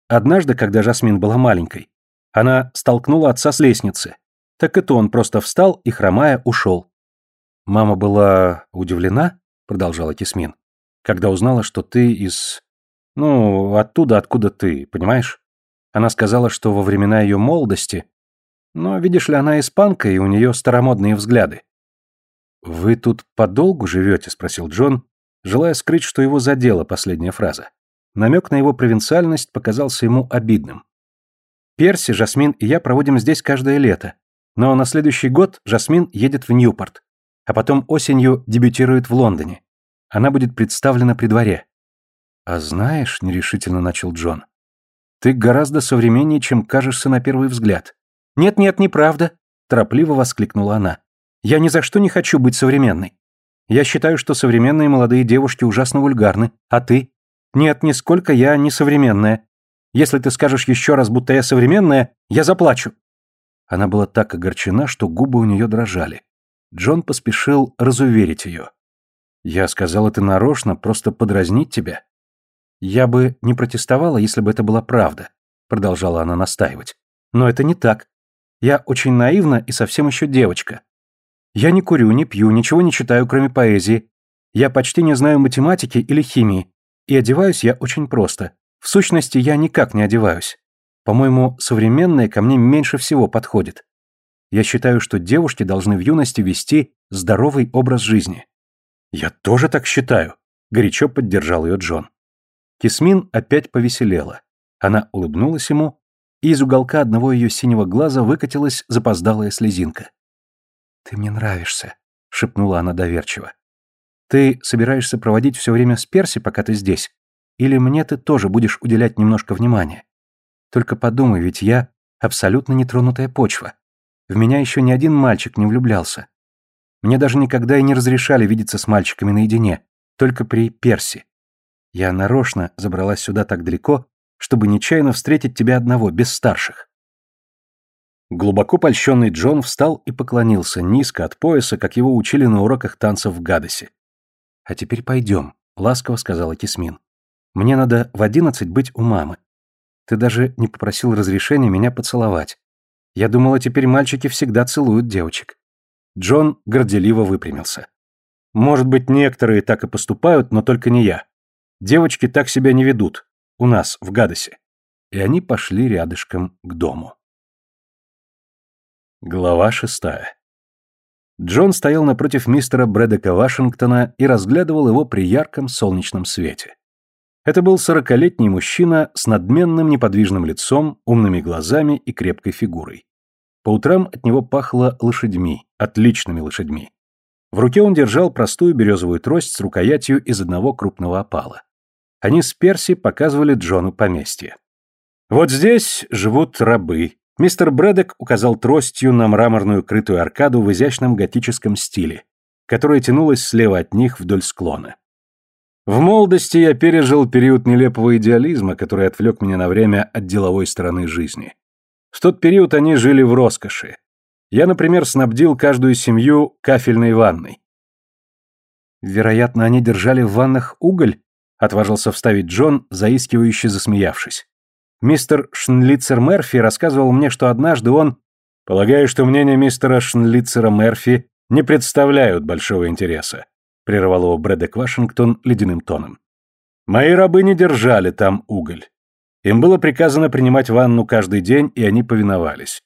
Однажды, когда Жасмин была маленькой, она столкнула отца с лестницы. Так это он просто встал и, хромая, ушел. «Мама была удивлена?» — продолжала Кисмин. «Когда узнала, что ты из... Ну, оттуда, откуда ты, понимаешь? Она сказала, что во времена ее молодости но, видишь ли, она испанка, и у нее старомодные взгляды. «Вы тут подолгу живете?» – спросил Джон, желая скрыть, что его задела последняя фраза. Намек на его провинциальность показался ему обидным. «Перси, Жасмин и я проводим здесь каждое лето, но на следующий год Жасмин едет в Ньюпорт, а потом осенью дебютирует в Лондоне. Она будет представлена при дворе». «А знаешь», – нерешительно начал Джон, – «ты гораздо современнее, чем кажешься на первый взгляд. «Нет-нет, неправда», – торопливо воскликнула она. «Я ни за что не хочу быть современной. Я считаю, что современные молодые девушки ужасно вульгарны. А ты? Нет, нисколько я не современная. Если ты скажешь еще раз, будто я современная, я заплачу». Она была так огорчена, что губы у нее дрожали. Джон поспешил разуверить ее. «Я сказал это нарочно, просто подразнить тебя». «Я бы не протестовала, если бы это была правда», — продолжала она настаивать. «Но это не так. Я очень наивна и совсем еще девочка. Я не курю, не пью, ничего не читаю, кроме поэзии. Я почти не знаю математики или химии. И одеваюсь я очень просто. В сущности, я никак не одеваюсь. По-моему, современное ко мне меньше всего подходит. Я считаю, что девушки должны в юности вести здоровый образ жизни. Я тоже так считаю, горячо поддержал ее Джон. Кисмин опять повеселела. Она улыбнулась ему и из уголка одного ее синего глаза выкатилась запоздалая слезинка. «Ты мне нравишься», — шепнула она доверчиво. «Ты собираешься проводить все время с Перси, пока ты здесь? Или мне ты тоже будешь уделять немножко внимания? Только подумай, ведь я абсолютно нетронутая почва. В меня еще ни один мальчик не влюблялся. Мне даже никогда и не разрешали видеться с мальчиками наедине, только при Перси. Я нарочно забралась сюда так далеко, чтобы нечаянно встретить тебя одного, без старших. Глубоко польщенный Джон встал и поклонился низко от пояса, как его учили на уроках танцев в Гадесе. «А теперь пойдем», — ласково сказала Кисмин. «Мне надо в одиннадцать быть у мамы. Ты даже не попросил разрешения меня поцеловать. Я думала, теперь мальчики всегда целуют девочек». Джон горделиво выпрямился. «Может быть, некоторые так и поступают, но только не я. Девочки так себя не ведут. У нас, в Гадосе. И они пошли рядышком к дому. Глава шестая. Джон стоял напротив мистера Брэдека Вашингтона и разглядывал его при ярком солнечном свете. Это был сорокалетний мужчина с надменным неподвижным лицом, умными глазами и крепкой фигурой. По утрам от него пахло лошадьми, отличными лошадьми. В руке он держал простую березовую трость с рукоятью из одного крупного опала. Они с Перси показывали Джону поместье. «Вот здесь живут рабы», Мистер Брэдок указал тростью на мраморную крытую аркаду в изящном готическом стиле, которая тянулась слева от них вдоль склона. В молодости я пережил период нелепого идеализма, который отвлек меня на время от деловой стороны жизни. В тот период они жили в роскоши. Я, например, снабдил каждую семью кафельной ванной. Вероятно, они держали в ваннах уголь, отважился вставить Джон, заискивающе засмеявшись. Мистер Шнлицер Мерфи рассказывал мне, что однажды он... Полагаю, что мнения мистера Шнлицера Мерфи не представляют большого интереса, прервал его Брэдек Вашингтон ледяным тоном. Мои рабы не держали там уголь. Им было приказано принимать ванну каждый день, и они повиновались.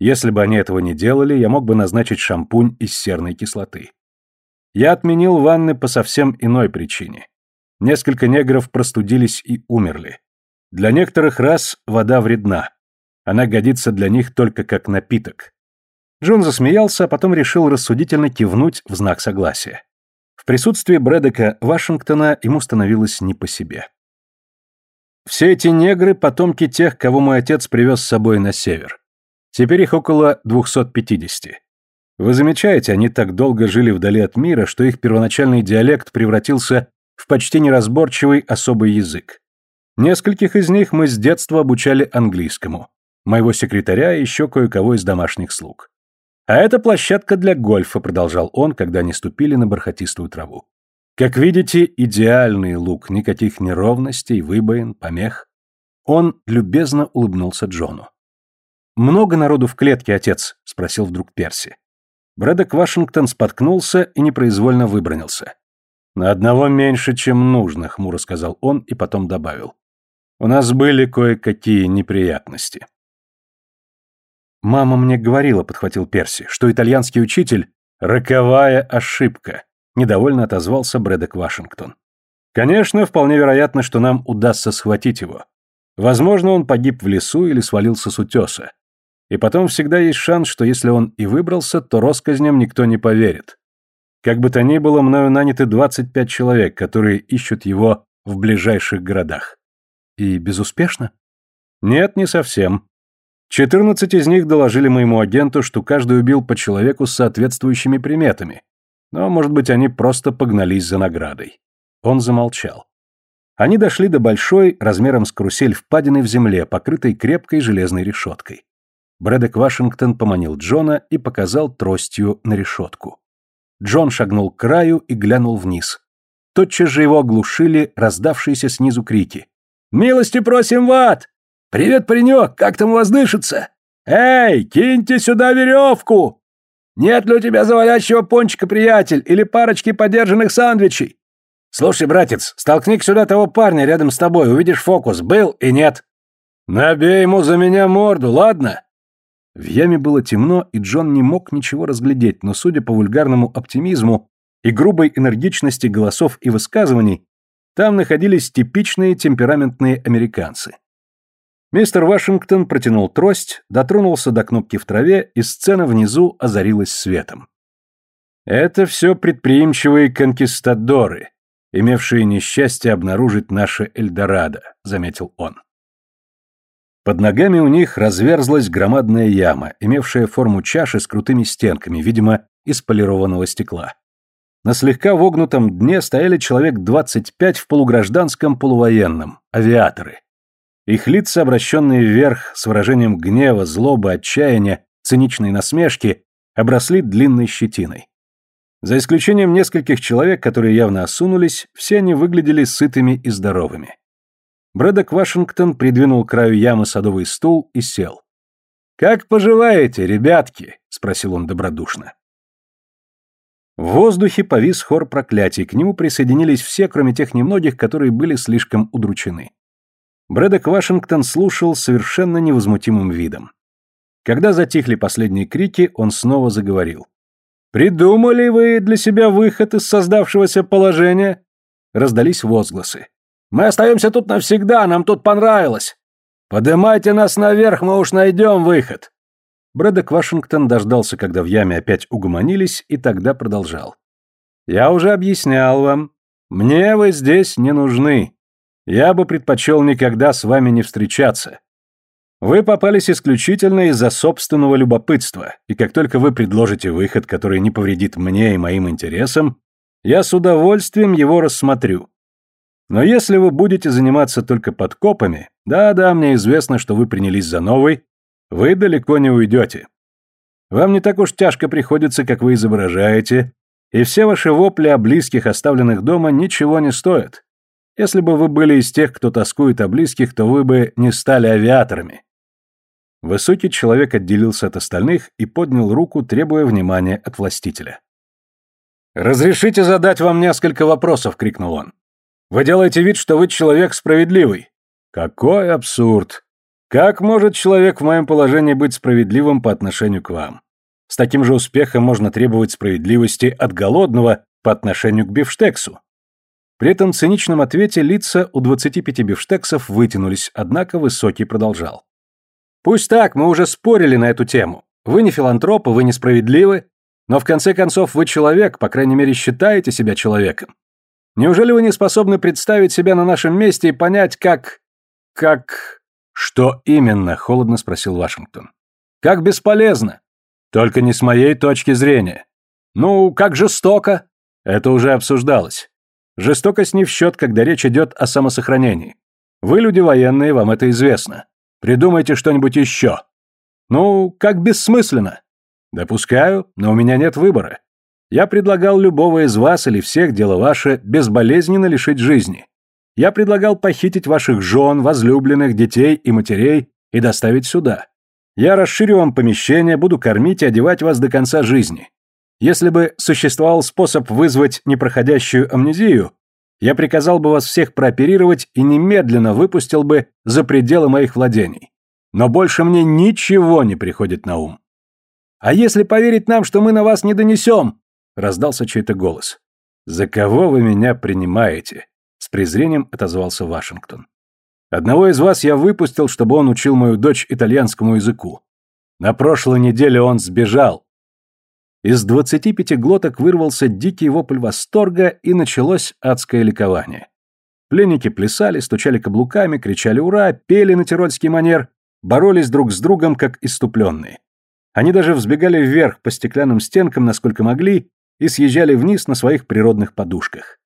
Если бы они этого не делали, я мог бы назначить шампунь из серной кислоты. Я отменил ванны по совсем иной причине. Несколько негров простудились и умерли. Для некоторых рас вода вредна. Она годится для них только как напиток. Джон засмеялся, а потом решил рассудительно кивнуть в знак согласия. В присутствии Брэдека Вашингтона ему становилось не по себе. Все эти негры – потомки тех, кого мой отец привез с собой на север. Теперь их около 250. Вы замечаете, они так долго жили вдали от мира, что их первоначальный диалект превратился в почти неразборчивый особый язык. Нескольких из них мы с детства обучали английскому. Моего секретаря и еще кое-кого из домашних слуг. А это площадка для гольфа, продолжал он, когда они ступили на бархатистую траву. Как видите, идеальный лук, никаких неровностей, выбоин, помех. Он любезно улыбнулся Джону. «Много народу в клетке, отец?» — спросил вдруг Перси. Брэдок Вашингтон споткнулся и непроизвольно выбронился. «На одного меньше, чем нужно», — хмуро сказал он и потом добавил. «У нас были кое-какие неприятности». «Мама мне говорила», — подхватил Перси, «что итальянский учитель — роковая ошибка», — недовольно отозвался Брэдок Вашингтон. «Конечно, вполне вероятно, что нам удастся схватить его. Возможно, он погиб в лесу или свалился с утеса. И потом всегда есть шанс, что если он и выбрался, то россказням никто не поверит. Как бы то ни было, мною наняты 25 человек, которые ищут его в ближайших городах. И безуспешно? Нет, не совсем. 14 из них доложили моему агенту, что каждый убил по человеку с соответствующими приметами. Но, может быть, они просто погнались за наградой. Он замолчал. Они дошли до большой, размером с карусель впадины в земле, покрытой крепкой железной решеткой. Брэдек Вашингтон поманил Джона и показал тростью на решетку. Джон шагнул к краю и глянул вниз. Тотчас же его оглушили раздавшиеся снизу крики. «Милости просим в ад! Привет, паренек, как там у вас дышится? Эй, киньте сюда веревку! Нет ли у тебя завалящего пончика, приятель, или парочки подержанных сандвичей? Слушай, братец, столкни сюда того парня рядом с тобой, увидишь фокус, был и нет. Набей ему за меня морду, ладно?» В яме было темно, и Джон не мог ничего разглядеть, но, судя по вульгарному оптимизму и грубой энергичности голосов и высказываний, там находились типичные темпераментные американцы. Мистер Вашингтон протянул трость, дотронулся до кнопки в траве, и сцена внизу озарилась светом. «Это все предприимчивые конкистадоры, имевшие несчастье обнаружить наше Эльдорадо», — заметил он. Под ногами у них разверзлась громадная яма, имевшая форму чаши с крутыми стенками, видимо, из полированного стекла. На слегка вогнутом дне стояли человек 25 в полугражданском полувоенном, авиаторы. Их лица, обращенные вверх с выражением гнева, злобы, отчаяния, циничной насмешки, обросли длинной щетиной. За исключением нескольких человек, которые явно осунулись, все они выглядели сытыми и здоровыми. Брэдок Вашингтон придвинул к краю ямы садовый стул и сел. «Как поживаете, ребятки?» — спросил он добродушно. В воздухе повис хор проклятий, к нему присоединились все, кроме тех немногих, которые были слишком удручены. Брэдок Вашингтон слушал совершенно невозмутимым видом. Когда затихли последние крики, он снова заговорил. «Придумали вы для себя выход из создавшегося положения?» Раздались возгласы. Мы остаемся тут навсегда, нам тут понравилось. Подымайте нас наверх, мы уж найдем выход. Брэдок Вашингтон дождался, когда в яме опять угомонились, и тогда продолжал. Я уже объяснял вам. Мне вы здесь не нужны. Я бы предпочел никогда с вами не встречаться. Вы попались исключительно из-за собственного любопытства, и как только вы предложите выход, который не повредит мне и моим интересам, я с удовольствием его рассмотрю. Но если вы будете заниматься только подкопами, да-да, мне известно, что вы принялись за новый, вы далеко не уйдете. Вам не так уж тяжко приходится, как вы изображаете, и все ваши вопли о близких, оставленных дома, ничего не стоят. Если бы вы были из тех, кто тоскует о близких, то вы бы не стали авиаторами. Высокий человек отделился от остальных и поднял руку, требуя внимания от властителя. «Разрешите задать вам несколько вопросов», — крикнул он. Вы делаете вид, что вы человек справедливый. Какой абсурд. Как может человек в моем положении быть справедливым по отношению к вам? С таким же успехом можно требовать справедливости от голодного по отношению к бифштексу. При этом циничном ответе лица у 25 бифштексов вытянулись, однако Высокий продолжал. «Пусть так, мы уже спорили на эту тему. Вы не филантропы, вы несправедливы, но в конце концов вы человек, по крайней мере считаете себя человеком. Неужели вы не способны представить себя на нашем месте и понять, как... как... Что именно? Холодно спросил Вашингтон. Как бесполезно. Только не с моей точки зрения. Ну, как жестоко. Это уже обсуждалось. Жестокость не в счет, когда речь идет о самосохранении. Вы люди военные, вам это известно. Придумайте что-нибудь еще. Ну, как бессмысленно. Допускаю, но у меня нет выбора. Я предлагал любого из вас или всех, дело ваше, безболезненно лишить жизни. Я предлагал похитить ваших жен, возлюбленных, детей и матерей и доставить сюда. Я расширю вам помещение, буду кормить и одевать вас до конца жизни. Если бы существовал способ вызвать непроходящую амнезию, я приказал бы вас всех прооперировать и немедленно выпустил бы за пределы моих владений. Но больше мне ничего не приходит на ум. А если поверить нам, что мы на вас не донесем? Раздался чей-то голос. За кого вы меня принимаете? С презрением отозвался Вашингтон. Одного из вас я выпустил, чтобы он учил мою дочь итальянскому языку. На прошлой неделе он сбежал. Из двадцати пяти глоток вырвался дикий вопль восторга, и началось адское ликование. Пленники плясали, стучали каблуками, кричали «Ура!», пели на тирольский манер, боролись друг с другом, как иступленные. Они даже взбегали вверх по стеклянным стенкам, насколько могли, и съезжали вниз на своих природных подушках.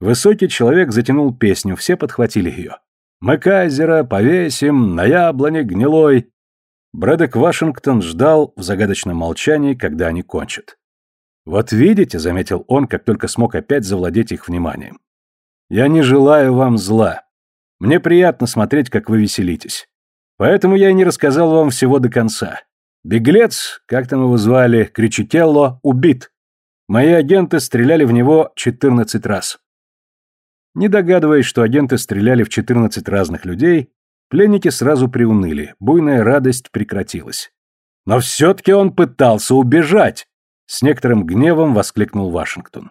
Высокий человек затянул песню, все подхватили ее. «Мы Кайзера повесим на яблоне гнилой». Брэдок Вашингтон ждал в загадочном молчании, когда они кончат. «Вот видите», — заметил он, как только смог опять завладеть их вниманием. «Я не желаю вам зла. Мне приятно смотреть, как вы веселитесь. Поэтому я и не рассказал вам всего до конца. Беглец, как там его звали, Кричителло, убит. Мои агенты стреляли в него 14 раз. Не догадываясь, что агенты стреляли в 14 разных людей, пленники сразу приуныли, буйная радость прекратилась. «Но все-таки он пытался убежать!» С некоторым гневом воскликнул Вашингтон.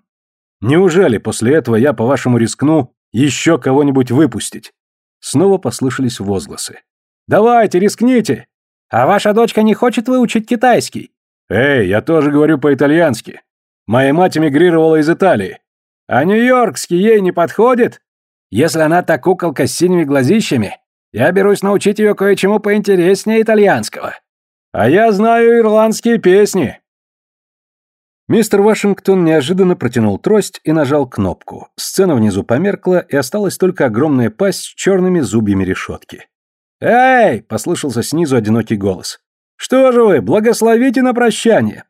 «Неужели после этого я, по-вашему, рискну еще кого-нибудь выпустить?» Снова послышались возгласы. «Давайте, рискните! А ваша дочка не хочет выучить китайский?» «Эй, я тоже говорю по-итальянски. Моя мать эмигрировала из Италии. А нью-йоркский ей не подходит? Если она та куколка с синими глазищами, я берусь научить ее кое-чему поинтереснее итальянского. А я знаю ирландские песни. Мистер Вашингтон неожиданно протянул трость и нажал кнопку. Сцена внизу померкла, и осталась только огромная пасть с черными зубьями решетки. «Эй!» — послышался снизу одинокий голос. «Что же вы, благословите на прощание!»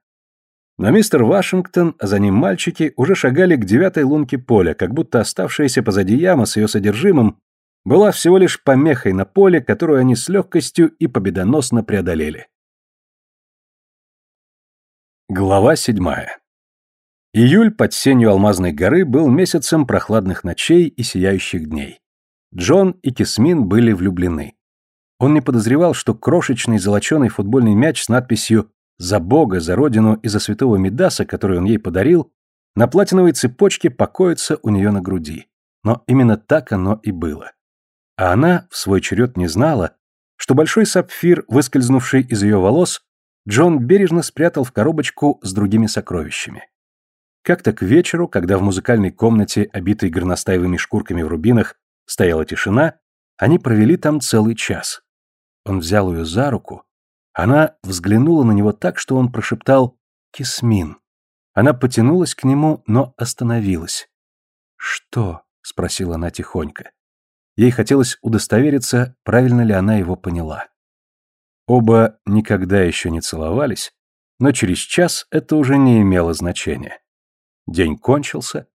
Но мистер Вашингтон, а за ним мальчики, уже шагали к девятой лунке поля, как будто оставшаяся позади яма с ее содержимым была всего лишь помехой на поле, которую они с легкостью и победоносно преодолели. Глава седьмая. Июль под сенью Алмазной горы был месяцем прохладных ночей и сияющих дней. Джон и Кисмин были влюблены. Он не подозревал, что крошечный золоченый футбольный мяч с надписью за Бога, за Родину и за святого Медаса, который он ей подарил, на платиновой цепочке покоится у нее на груди. Но именно так оно и было. А она в свой черед не знала, что большой сапфир, выскользнувший из ее волос, Джон бережно спрятал в коробочку с другими сокровищами. Как-то к вечеру, когда в музыкальной комнате, обитой горностаевыми шкурками в рубинах, стояла тишина, они провели там целый час. Он взял ее за руку, она взглянула на него так, что он прошептал «Кисмин». Она потянулась к нему, но остановилась. «Что?» — спросила она тихонько. Ей хотелось удостовериться, правильно ли она его поняла. Оба никогда еще не целовались, но через час это уже не имело значения. День кончился,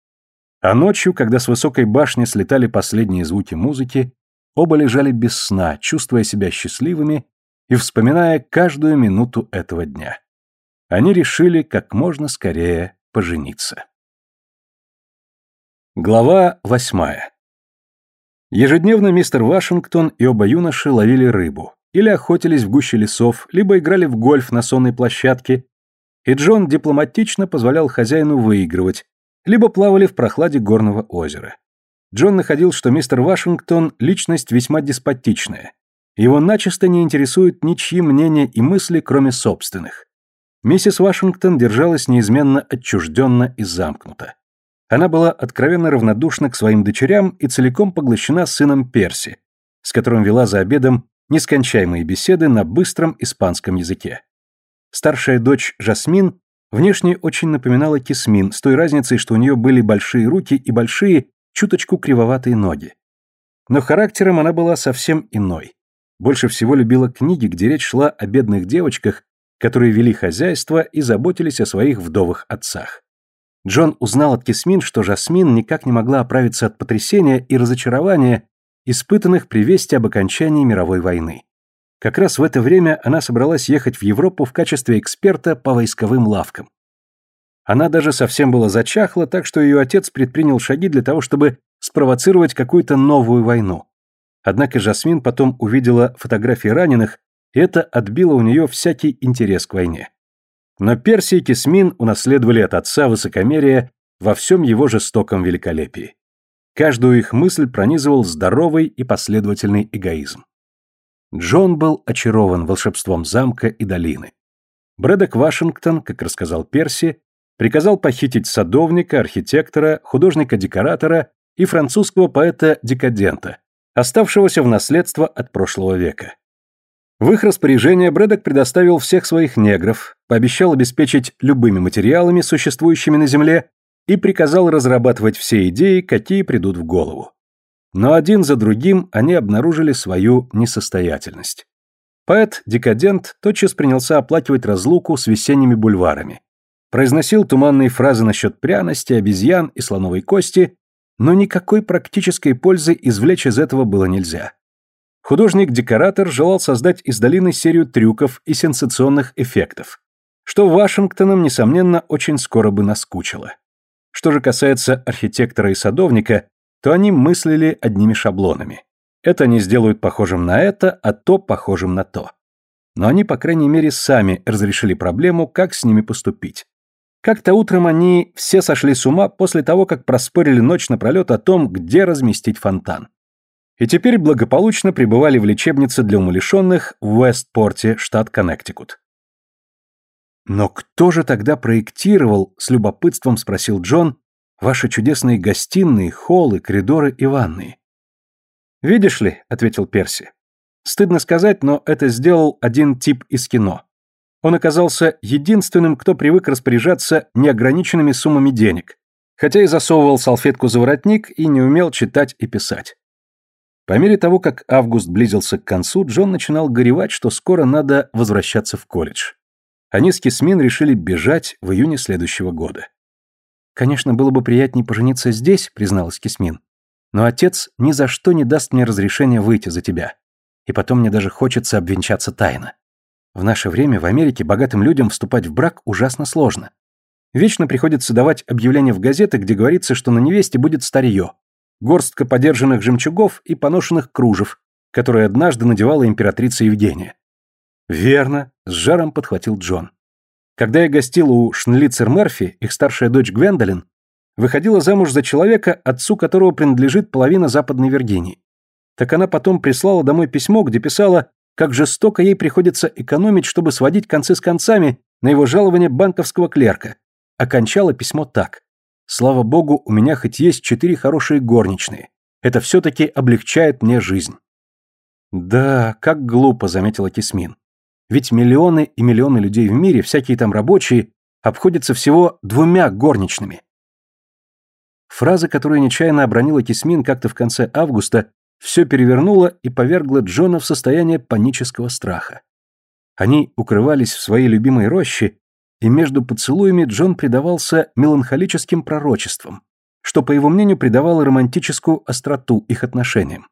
а ночью, когда с высокой башни слетали последние звуки музыки, оба лежали без сна, чувствуя себя счастливыми и вспоминая каждую минуту этого дня. Они решили как можно скорее пожениться. Глава восьмая. Ежедневно мистер Вашингтон и оба юноши ловили рыбу, или охотились в гуще лесов, либо играли в гольф на сонной площадке, и Джон дипломатично позволял хозяину выигрывать, либо плавали в прохладе горного озера. Джон находил, что мистер Вашингтон – личность весьма деспотичная. Его начисто не интересуют ничьи мнения и мысли, кроме собственных. Миссис Вашингтон держалась неизменно отчужденно и замкнуто. Она была откровенно равнодушна к своим дочерям и целиком поглощена сыном Перси, с которым вела за обедом нескончаемые беседы на быстром испанском языке. Старшая дочь Жасмин внешне очень напоминала Кисмин, с той разницей, что у нее были большие руки и большие, чуточку кривоватые ноги. Но характером она была совсем иной. Больше всего любила книги, где речь шла о бедных девочках, которые вели хозяйство и заботились о своих вдовых отцах. Джон узнал от Кисмин, что Жасмин никак не могла оправиться от потрясения и разочарования, испытанных при вести об окончании мировой войны. Как раз в это время она собралась ехать в Европу в качестве эксперта по войсковым лавкам. Она даже совсем была зачахла, так что ее отец предпринял шаги для того, чтобы спровоцировать какую-то новую войну. Однако Жасмин потом увидела фотографии раненых, и это отбило у нее всякий интерес к войне. Но Перси и Кисмин унаследовали от отца высокомерие во всем его жестоком великолепии. Каждую их мысль пронизывал здоровый и последовательный эгоизм. Джон был очарован волшебством замка и долины. Брэдок Вашингтон, как рассказал Перси, приказал похитить садовника, архитектора, художника-декоратора и французского поэта-декадента, оставшегося в наследство от прошлого века. В их распоряжение Брэдок предоставил всех своих негров, пообещал обеспечить любыми материалами, существующими на Земле, и приказал разрабатывать все идеи, какие придут в голову. Но один за другим они обнаружили свою несостоятельность. Поэт-декадент тотчас принялся оплакивать разлуку с весенними бульварами. Произносил туманные фразы насчет пряности, обезьян и слоновой кости, но никакой практической пользы извлечь из этого было нельзя. Художник-декоратор желал создать из долины серию трюков и сенсационных эффектов, что Вашингтоном, несомненно, очень скоро бы наскучило. Что же касается архитектора и садовника, то они мыслили одними шаблонами. Это они сделают похожим на это, а то похожим на то. Но они, по крайней мере, сами разрешили проблему, как с ними поступить. Как-то утром они все сошли с ума после того, как проспорили ночь напролет о том, где разместить фонтан и теперь благополучно пребывали в лечебнице для умалишенных в Уэстпорте, штат Коннектикут. «Но кто же тогда проектировал?» – с любопытством спросил Джон. «Ваши чудесные гостиные, холлы, коридоры и ванные». «Видишь ли», – ответил Перси. «Стыдно сказать, но это сделал один тип из кино. Он оказался единственным, кто привык распоряжаться неограниченными суммами денег, хотя и засовывал салфетку за воротник и не умел читать и писать. По мере того, как август близился к концу, Джон начинал горевать, что скоро надо возвращаться в колледж. Они с Кисмин решили бежать в июне следующего года. «Конечно, было бы приятнее пожениться здесь», — призналась Кисмин. «Но отец ни за что не даст мне разрешения выйти за тебя. И потом мне даже хочется обвенчаться тайно. В наше время в Америке богатым людям вступать в брак ужасно сложно. Вечно приходится давать объявления в газеты, где говорится, что на невесте будет старье, горстка подержанных жемчугов и поношенных кружев, которые однажды надевала императрица Евгения. «Верно», — с жаром подхватил Джон. «Когда я гостил у Шнлицер Мерфи, их старшая дочь Гвендолин, выходила замуж за человека, отцу которого принадлежит половина Западной Виргинии. Так она потом прислала домой письмо, где писала, как жестоко ей приходится экономить, чтобы сводить концы с концами на его жалование банковского клерка. Окончала письмо так. Слава богу, у меня хоть есть четыре хорошие горничные. Это все-таки облегчает мне жизнь. Да, как глупо, заметила Кисмин. Ведь миллионы и миллионы людей в мире, всякие там рабочие, обходятся всего двумя горничными. Фраза, которую нечаянно обронила Кисмин как-то в конце августа, все перевернула и повергла Джона в состояние панического страха. Они укрывались в своей любимой роще и между поцелуями Джон предавался меланхолическим пророчествам, что, по его мнению, придавало романтическую остроту их отношениям.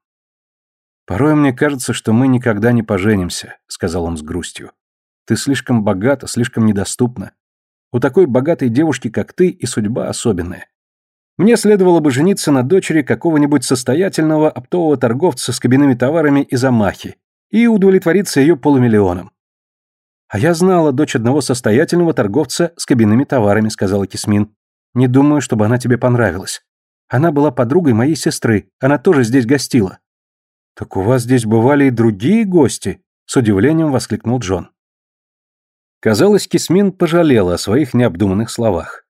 «Порой мне кажется, что мы никогда не поженимся», — сказал он с грустью. «Ты слишком богата, слишком недоступна. У такой богатой девушки, как ты, и судьба особенная. Мне следовало бы жениться на дочери какого-нибудь состоятельного оптового торговца с кабинными товарами из Амахи и удовлетвориться ее полумиллионом. А я знала дочь одного состоятельного торговца с кабинными товарами, сказала Кисмин. Не думаю, чтобы она тебе понравилась. Она была подругой моей сестры, она тоже здесь гостила. Так у вас здесь бывали и другие гости? С удивлением воскликнул Джон. Казалось, Кисмин пожалела о своих необдуманных словах.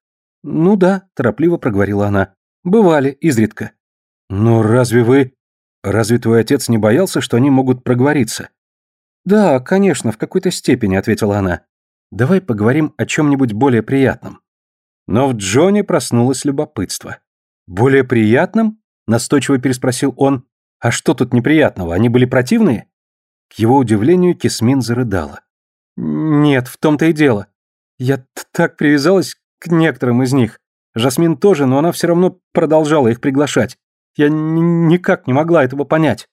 «Ну да», — торопливо проговорила она. «Бывали, изредка». «Но разве вы... Разве твой отец не боялся, что они могут проговориться?» «Да, конечно, в какой-то степени», — ответила она. «Давай поговорим о чем-нибудь более приятном». Но в Джоне проснулось любопытство. «Более приятном?» — настойчиво переспросил он. «А что тут неприятного? Они были противные?» К его удивлению Кисмин зарыдала. «Нет, в том-то и дело. Я так привязалась к некоторым из них. Жасмин тоже, но она все равно продолжала их приглашать. Я никак не могла этого понять.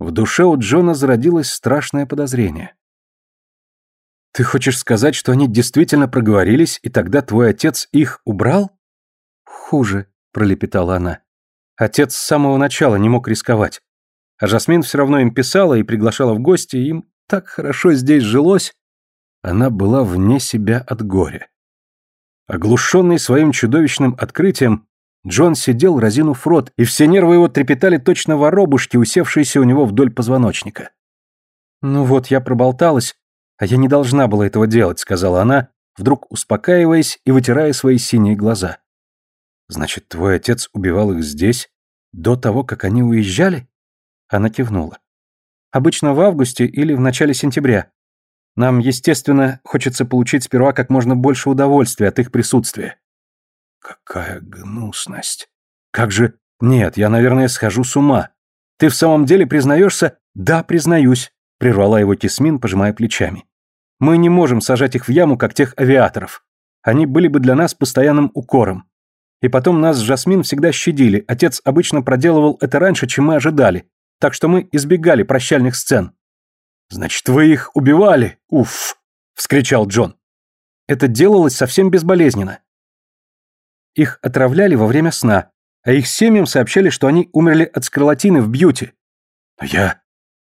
В душе у Джона зародилось страшное подозрение. «Ты хочешь сказать, что они действительно проговорились, и тогда твой отец их убрал?» «Хуже», — пролепетала она. Отец с самого начала не мог рисковать. А Жасмин все равно им писала и приглашала в гости, и им так хорошо здесь жилось. Она была вне себя от горя. Оглушенный своим чудовищным открытием, Джон сидел, разинув рот, и все нервы его трепетали точно воробушки, усевшиеся у него вдоль позвоночника. «Ну вот, я проболталась, а я не должна была этого делать», — сказала она, вдруг успокаиваясь и вытирая свои синие глаза. «Значит, твой отец убивал их здесь, до того, как они уезжали?» Она кивнула. «Обычно в августе или в начале сентября. Нам, естественно, хочется получить сперва как можно больше удовольствия от их присутствия. Какая гнусность. Как же... Нет, я, наверное, схожу с ума. Ты в самом деле признаешься? Да, признаюсь, прервала его Тисмин, пожимая плечами. Мы не можем сажать их в яму, как тех авиаторов. Они были бы для нас постоянным укором. И потом нас с Жасмин всегда щадили, отец обычно проделывал это раньше, чем мы ожидали, так что мы избегали прощальных сцен. «Значит, вы их убивали? Уф!» — вскричал Джон. Это делалось совсем безболезненно. Их отравляли во время сна, а их семьям сообщали, что они умерли от скарлатины в бьюти. Но я...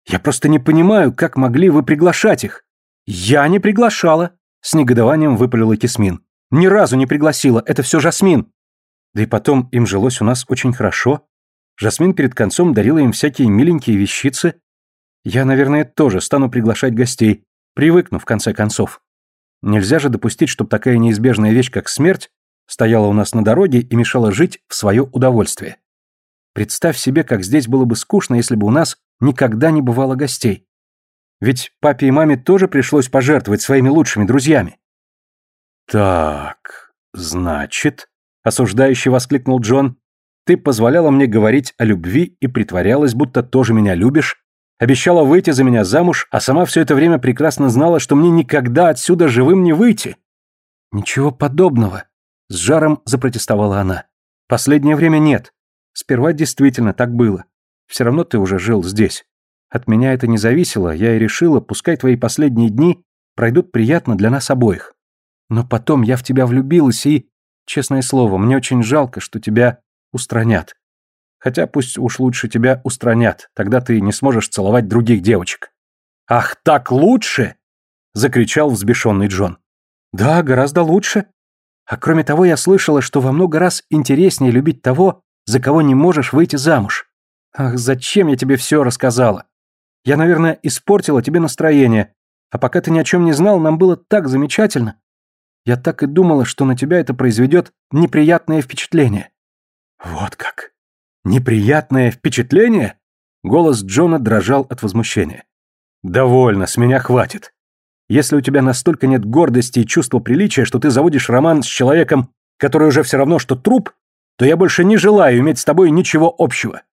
я просто не понимаю, как могли вы приглашать их. Я не приглашала, с негодованием выпалила Кисмин. Ни разу не пригласила, это все Жасмин. Да и потом им жилось у нас очень хорошо. Жасмин перед концом дарила им всякие миленькие вещицы, я, наверное, тоже стану приглашать гостей, привыкну в конце концов. Нельзя же допустить, чтобы такая неизбежная вещь, как смерть, стояла у нас на дороге и мешала жить в свое удовольствие. Представь себе, как здесь было бы скучно, если бы у нас никогда не бывало гостей. Ведь папе и маме тоже пришлось пожертвовать своими лучшими друзьями. «Так, значит...» — осуждающе воскликнул Джон. «Ты позволяла мне говорить о любви и притворялась, будто тоже меня любишь, Обещала выйти за меня замуж, а сама все это время прекрасно знала, что мне никогда отсюда живым не выйти. Ничего подобного. С жаром запротестовала она. Последнее время нет. Сперва действительно так было. Все равно ты уже жил здесь. От меня это не зависело, я и решила, пускай твои последние дни пройдут приятно для нас обоих. Но потом я в тебя влюбилась и, честное слово, мне очень жалко, что тебя устранят. Хотя пусть уж лучше тебя устранят, тогда ты не сможешь целовать других девочек. «Ах, так лучше!» — закричал взбешенный Джон. «Да, гораздо лучше. А кроме того, я слышала, что во много раз интереснее любить того, за кого не можешь выйти замуж. Ах, зачем я тебе все рассказала? Я, наверное, испортила тебе настроение, а пока ты ни о чем не знал, нам было так замечательно. Я так и думала, что на тебя это произведет неприятное впечатление». «Вот как!» Неприятное впечатление? Голос Джона дрожал от возмущения. Довольно, с меня хватит. Если у тебя настолько нет гордости и чувства приличия, что ты заводишь роман с человеком, который уже все равно, что труп, то я больше не желаю иметь с тобой ничего общего.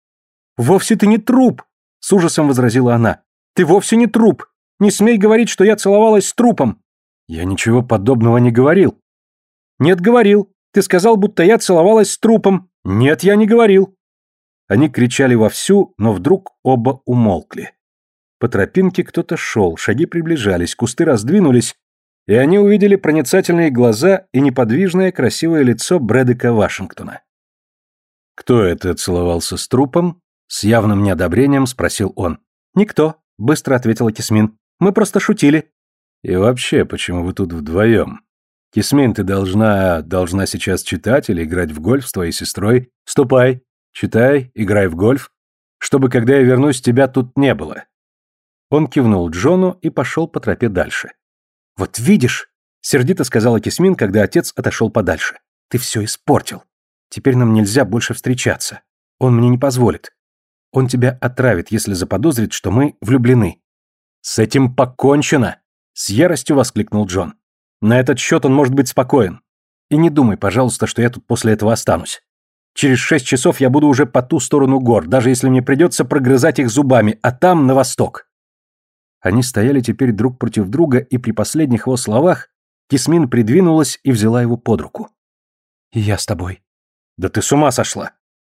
Вовсе ты не труп, с ужасом возразила она. Ты вовсе не труп. Не смей говорить, что я целовалась с трупом. Я ничего подобного не говорил. Нет, говорил. Ты сказал, будто я целовалась с трупом. Нет, я не говорил. Они кричали вовсю, но вдруг оба умолкли. По тропинке кто-то шел, шаги приближались, кусты раздвинулись, и они увидели проницательные глаза и неподвижное красивое лицо Брэдека Вашингтона. «Кто это целовался с трупом?» С явным неодобрением спросил он. «Никто», — быстро ответила Кисмин. «Мы просто шутили». «И вообще, почему вы тут вдвоем? Кисмин, ты должна... должна сейчас читать или играть в гольф с твоей сестрой? Ступай, читай, играй в гольф, чтобы, когда я вернусь, тебя тут не было». Он кивнул Джону и пошел по тропе дальше. «Вот видишь», — сердито сказала Кисмин, когда отец отошел подальше. «Ты все испортил. Теперь нам нельзя больше встречаться. Он мне не позволит. Он тебя отравит, если заподозрит, что мы влюблены». «С этим покончено!» — с яростью воскликнул Джон. «На этот счет он может быть спокоен. И не думай, пожалуйста, что я тут после этого останусь. Через шесть часов я буду уже по ту сторону гор, даже если мне придется прогрызать их зубами, а там на восток». Они стояли теперь друг против друга, и при последних его словах Кисмин придвинулась и взяла его под руку. «И я с тобой», «Да ты с ума сошла!»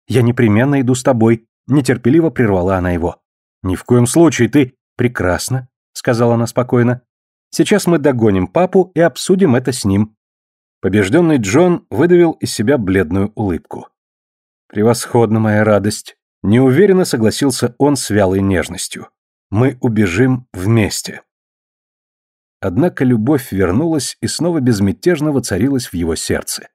«Я непременно иду с тобой», — нетерпеливо прервала она его. «Ни в коем случае ты...» «Прекрасно», — сказала она спокойно. «Сейчас мы догоним папу и обсудим это с ним». Побежденный Джон выдавил из себя бледную улыбку. «Превосходно, моя радость!» Неуверенно согласился он с вялой нежностью. «Мы убежим вместе». Однако любовь вернулась и снова безмятежно воцарилась в его сердце.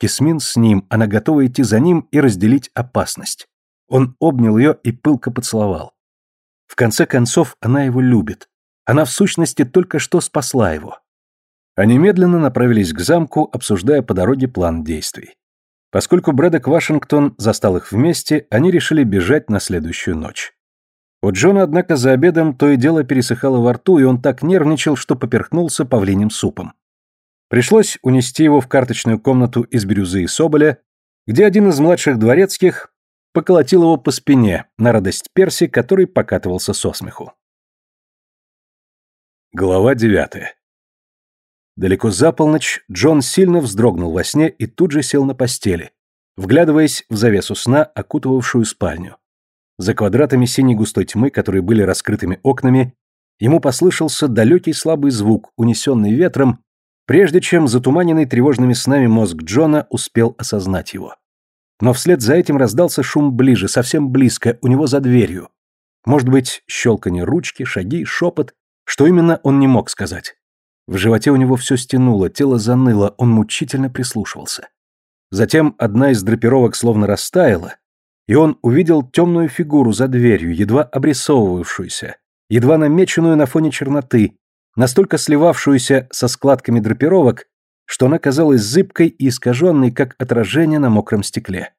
Кисмин с ним, она готова идти за ним и разделить опасность. Он обнял ее и пылко поцеловал. В конце концов, она его любит. Она в сущности только что спасла его. Они медленно направились к замку, обсуждая по дороге план действий. Поскольку Брэдок Вашингтон застал их вместе, они решили бежать на следующую ночь. У Джона, однако, за обедом то и дело пересыхало во рту, и он так нервничал, что поперхнулся павлиним супом. Пришлось унести его в карточную комнату из бирюзы и соболя, где один из младших дворецких поколотил его по спине на радость Перси, который покатывался со смеху. Глава девятая. Далеко за полночь Джон сильно вздрогнул во сне и тут же сел на постели, вглядываясь в завесу сна, окутывавшую спальню. За квадратами синей густой тьмы, которые были раскрытыми окнами, ему послышался далекий слабый звук, унесенный ветром, прежде чем затуманенный тревожными снами мозг Джона успел осознать его. Но вслед за этим раздался шум ближе, совсем близко, у него за дверью. Может быть, щелканье ручки, шаги, шепот, что именно он не мог сказать. В животе у него все стянуло, тело заныло, он мучительно прислушивался. Затем одна из драпировок словно растаяла, и он увидел темную фигуру за дверью, едва обрисовывавшуюся, едва намеченную на фоне черноты, настолько сливавшуюся со складками драпировок, что она казалась зыбкой и искаженной, как отражение на мокром стекле.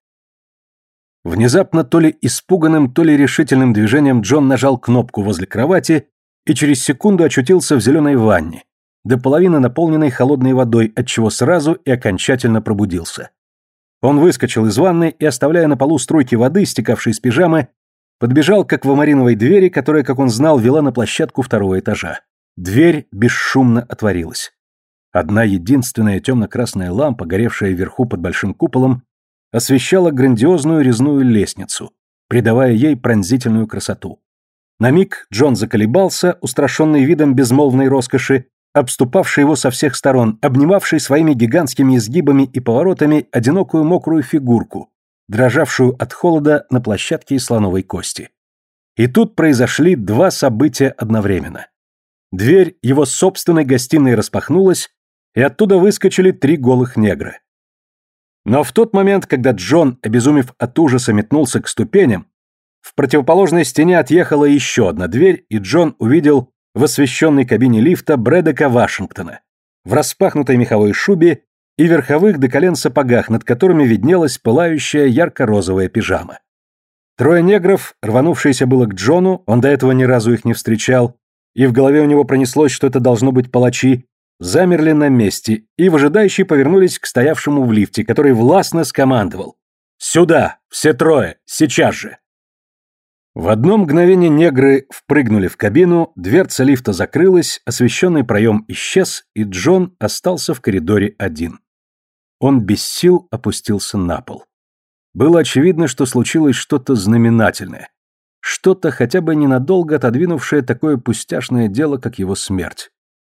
Внезапно то ли испуганным, то ли решительным движением Джон нажал кнопку возле кровати и через секунду очутился в зеленой ванне, до половины наполненной холодной водой, отчего сразу и окончательно пробудился. Он выскочил из ванны и, оставляя на полу струйки воды, стекавшие из пижамы, подбежал к аквамариновой двери, которая, как он знал, вела на площадку второго этажа. Дверь бесшумно отворилась. Одна единственная темно-красная лампа, горевшая вверху под большим куполом, освещала грандиозную резную лестницу, придавая ей пронзительную красоту. На миг Джон заколебался, устрашенный видом безмолвной роскоши, обступавший его со всех сторон, обнимавший своими гигантскими изгибами и поворотами одинокую мокрую фигурку, дрожавшую от холода на площадке из слоновой кости. И тут произошли два события одновременно. Дверь его собственной гостиной распахнулась, и оттуда выскочили три голых негра. Но в тот момент, когда Джон, обезумев от ужаса, метнулся к ступеням, в противоположной стене отъехала еще одна дверь, и Джон увидел в освещенной кабине лифта Брэдека Вашингтона в распахнутой меховой шубе и верховых до колен сапогах, над которыми виднелась пылающая ярко-розовая пижама. Трое негров, рванувшиеся было к Джону, он до этого ни разу их не встречал, и в голове у него пронеслось, что это должно быть палачи, замерли на месте и выжидающие повернулись к стоявшему в лифте, который властно скомандовал. «Сюда! Все трое! Сейчас же!» В одно мгновение негры впрыгнули в кабину, дверца лифта закрылась, освещенный проем исчез, и Джон остался в коридоре один. Он без сил опустился на пол. Было очевидно, что случилось что-то знаменательное. Что-то хотя бы ненадолго отодвинувшее такое пустяшное дело, как его смерть.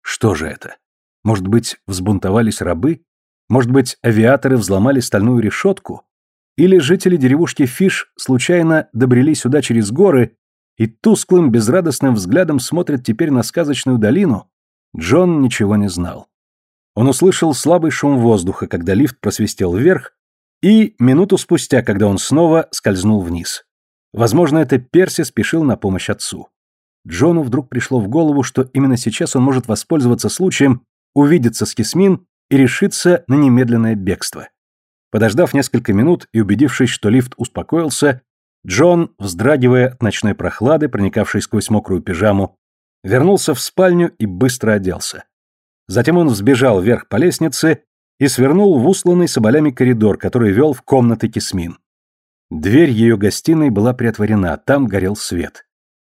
Что же это? Может быть, взбунтовались рабы? Может быть, авиаторы взломали стальную решетку? Или жители деревушки Фиш случайно добрели сюда через горы и тусклым, безрадостным взглядом смотрят теперь на сказочную долину, Джон ничего не знал. Он услышал слабый шум воздуха, когда лифт просвистел вверх, и минуту спустя, когда он снова скользнул вниз. Возможно, это Перси спешил на помощь отцу. Джону вдруг пришло в голову, что именно сейчас он может воспользоваться случаем увидеться с Кисмин и решиться на немедленное бегство. Подождав несколько минут и убедившись, что лифт успокоился, Джон, вздрагивая от ночной прохлады, проникавшей сквозь мокрую пижаму, вернулся в спальню и быстро оделся. Затем он взбежал вверх по лестнице и свернул в усланный соболями коридор, который вел в комнаты Кисмин. Дверь ее гостиной была приотворена, там горел свет.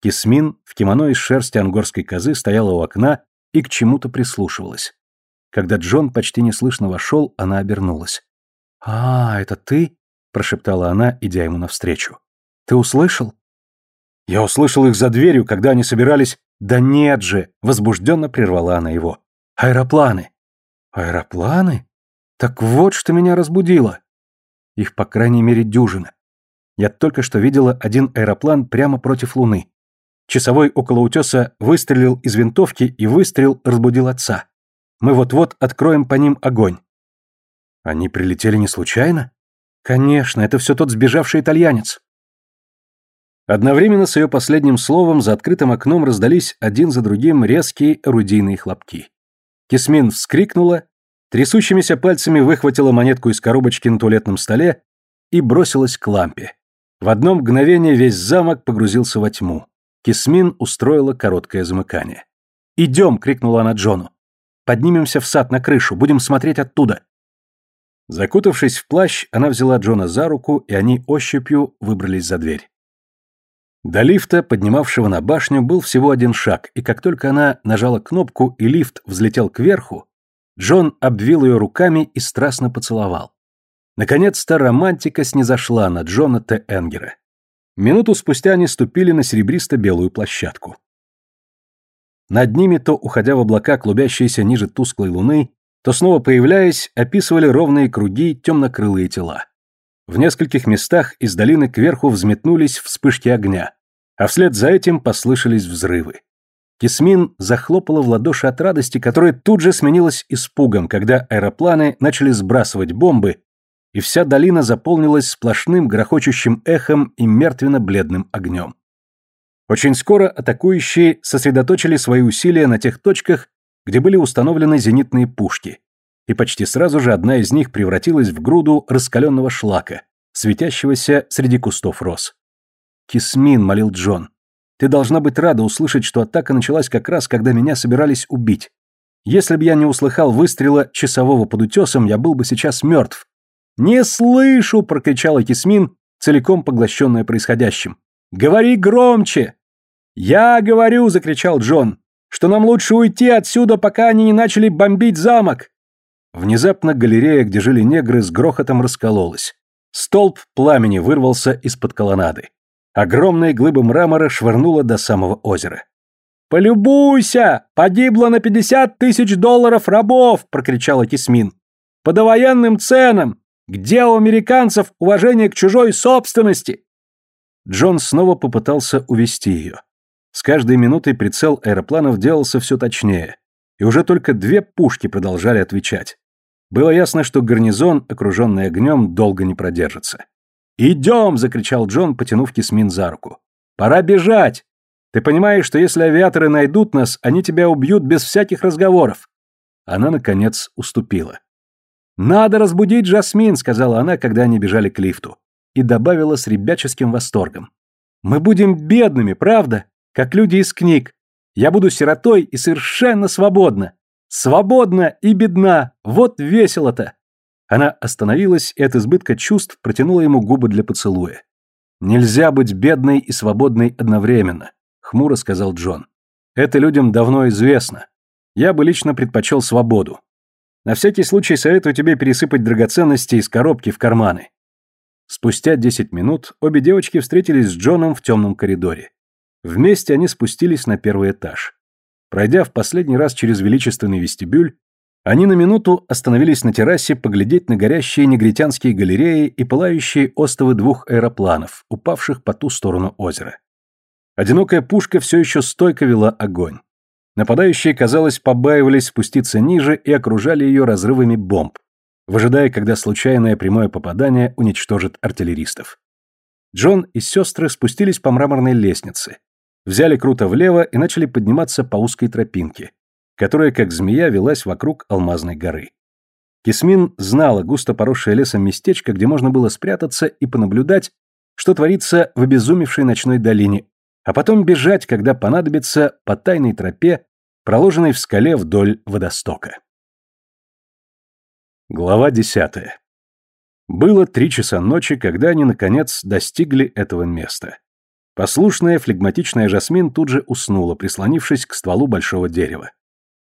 Кисмин в кимоно из шерсти ангорской козы стояла у окна и к чему-то прислушивалась. Когда Джон почти неслышно вошел, она обернулась. «А, это ты?» – прошептала она, идя ему навстречу. «Ты услышал?» «Я услышал их за дверью, когда они собирались...» «Да нет же!» – возбужденно прервала она его. «Аэропланы!» «Аэропланы? Так вот, что меня разбудило!» Их, по крайней мере, дюжина. Я только что видела один аэроплан прямо против Луны. Часовой около утеса выстрелил из винтовки, и выстрел разбудил отца. Мы вот-вот откроем по ним огонь. Они прилетели не случайно? Конечно, это все тот сбежавший итальянец. Одновременно с ее последним словом за открытым окном раздались один за другим резкие орудийные хлопки. Кисмин вскрикнула, трясущимися пальцами выхватила монетку из коробочки на туалетном столе и бросилась к лампе. В одно мгновение весь замок погрузился во тьму. Кисмин устроила короткое замыкание. «Идем!» — крикнула она Джону. «Поднимемся в сад на крышу, будем смотреть оттуда!» Закутавшись в плащ, она взяла Джона за руку, и они ощупью выбрались за дверь. До лифта, поднимавшего на башню, был всего один шаг, и как только она нажала кнопку и лифт взлетел кверху, Джон обвил ее руками и страстно поцеловал. Наконец-то романтика снизошла на Джона Т. Энгера. Минуту спустя они ступили на серебристо-белую площадку. Над ними, то уходя в облака, клубящиеся ниже тусклой луны, то снова появляясь, описывали ровные круги темнокрылые тела. В нескольких местах из долины кверху взметнулись вспышки огня, а вслед за этим послышались взрывы. Кисмин захлопала в ладоши от радости, которая тут же сменилась испугом, когда аэропланы начали сбрасывать бомбы, и вся долина заполнилась сплошным грохочущим эхом и мертвенно-бледным огнем. Очень скоро атакующие сосредоточили свои усилия на тех точках, где были установлены зенитные пушки, и почти сразу же одна из них превратилась в груду раскаленного шлака, светящегося среди кустов роз. «Кисмин», — молил Джон, — «ты должна быть рада услышать, что атака началась как раз, когда меня собирались убить. Если бы я не услыхал выстрела часового под утесом, я был бы сейчас мертв». «Не слышу!» — прокричала Кисмин, целиком поглощенная происходящим. «Говори громче!» «Я говорю!» — закричал Джон что нам лучше уйти отсюда, пока они не начали бомбить замок. Внезапно галерея, где жили негры, с грохотом раскололась. Столб пламени вырвался из-под колоннады. Огромные глыбы мрамора швырнуло до самого озера. «Полюбуйся! Погибло на пятьдесят тысяч долларов рабов!» – прокричала Кисмин. «По довоенным ценам! Где у американцев уважение к чужой собственности?» Джон снова попытался увести ее. С каждой минутой прицел аэропланов делался все точнее, и уже только две пушки продолжали отвечать. Было ясно, что гарнизон, окруженный огнем, долго не продержится. «Идем!» — закричал Джон, потянув Кисмин за руку. «Пора бежать! Ты понимаешь, что если авиаторы найдут нас, они тебя убьют без всяких разговоров!» Она, наконец, уступила. «Надо разбудить Жасмин», — сказала она, когда они бежали к лифту, и добавила с ребяческим восторгом. «Мы будем бедными, правда? Как люди из книг. Я буду сиротой и совершенно свободна. Свободна и бедна. Вот весело-то. Она остановилась и от избытка чувств протянула ему губы для поцелуя. Нельзя быть бедной и свободной одновременно, хмуро сказал Джон. Это людям давно известно. Я бы лично предпочел свободу. На всякий случай советую тебе пересыпать драгоценности из коробки в карманы. Спустя десять минут обе девочки встретились с Джоном в темном коридоре. Вместе они спустились на первый этаж. Пройдя в последний раз через величественный вестибюль, Они на минуту остановились на террасе поглядеть на горящие негритянские галереи и пылающие остовы двух аэропланов, упавших по ту сторону озера. Одинокая пушка все еще стойко вела огонь. Нападающие, казалось, побаивались спуститься ниже и окружали ее разрывами бомб, выжидая, когда случайное прямое попадание уничтожит артиллеристов. Джон и сестры спустились по мраморной лестнице, взяли круто влево и начали подниматься по узкой тропинке, которая, как змея, велась вокруг алмазной горы. Кисмин знала густо поросшее лесом местечко, где можно было спрятаться и понаблюдать, что творится в обезумевшей ночной долине, а потом бежать, когда понадобится, по тайной тропе, проложенной в скале вдоль водостока. Глава десятая. Было три часа ночи, когда они, наконец, достигли этого места. Послушная, флегматичная Жасмин тут же уснула, прислонившись к стволу большого дерева.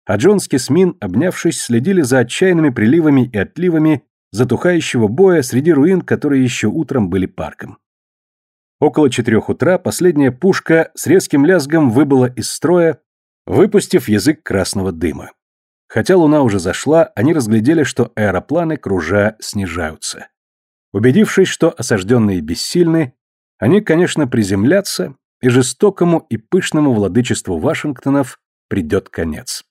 А Джон с Кисмин, обнявшись, следили за отчаянными приливами и отливами затухающего боя среди руин, которые еще утром были парком. Около четырех утра последняя пушка с резким лязгом выбыла из строя, выпустив язык красного дыма. Хотя луна уже зашла, они разглядели, что аэропланы, кружа, снижаются. Убедившись, что осажденные бессильны, они, конечно, приземлятся, и жестокому и пышному владычеству Вашингтонов придет конец.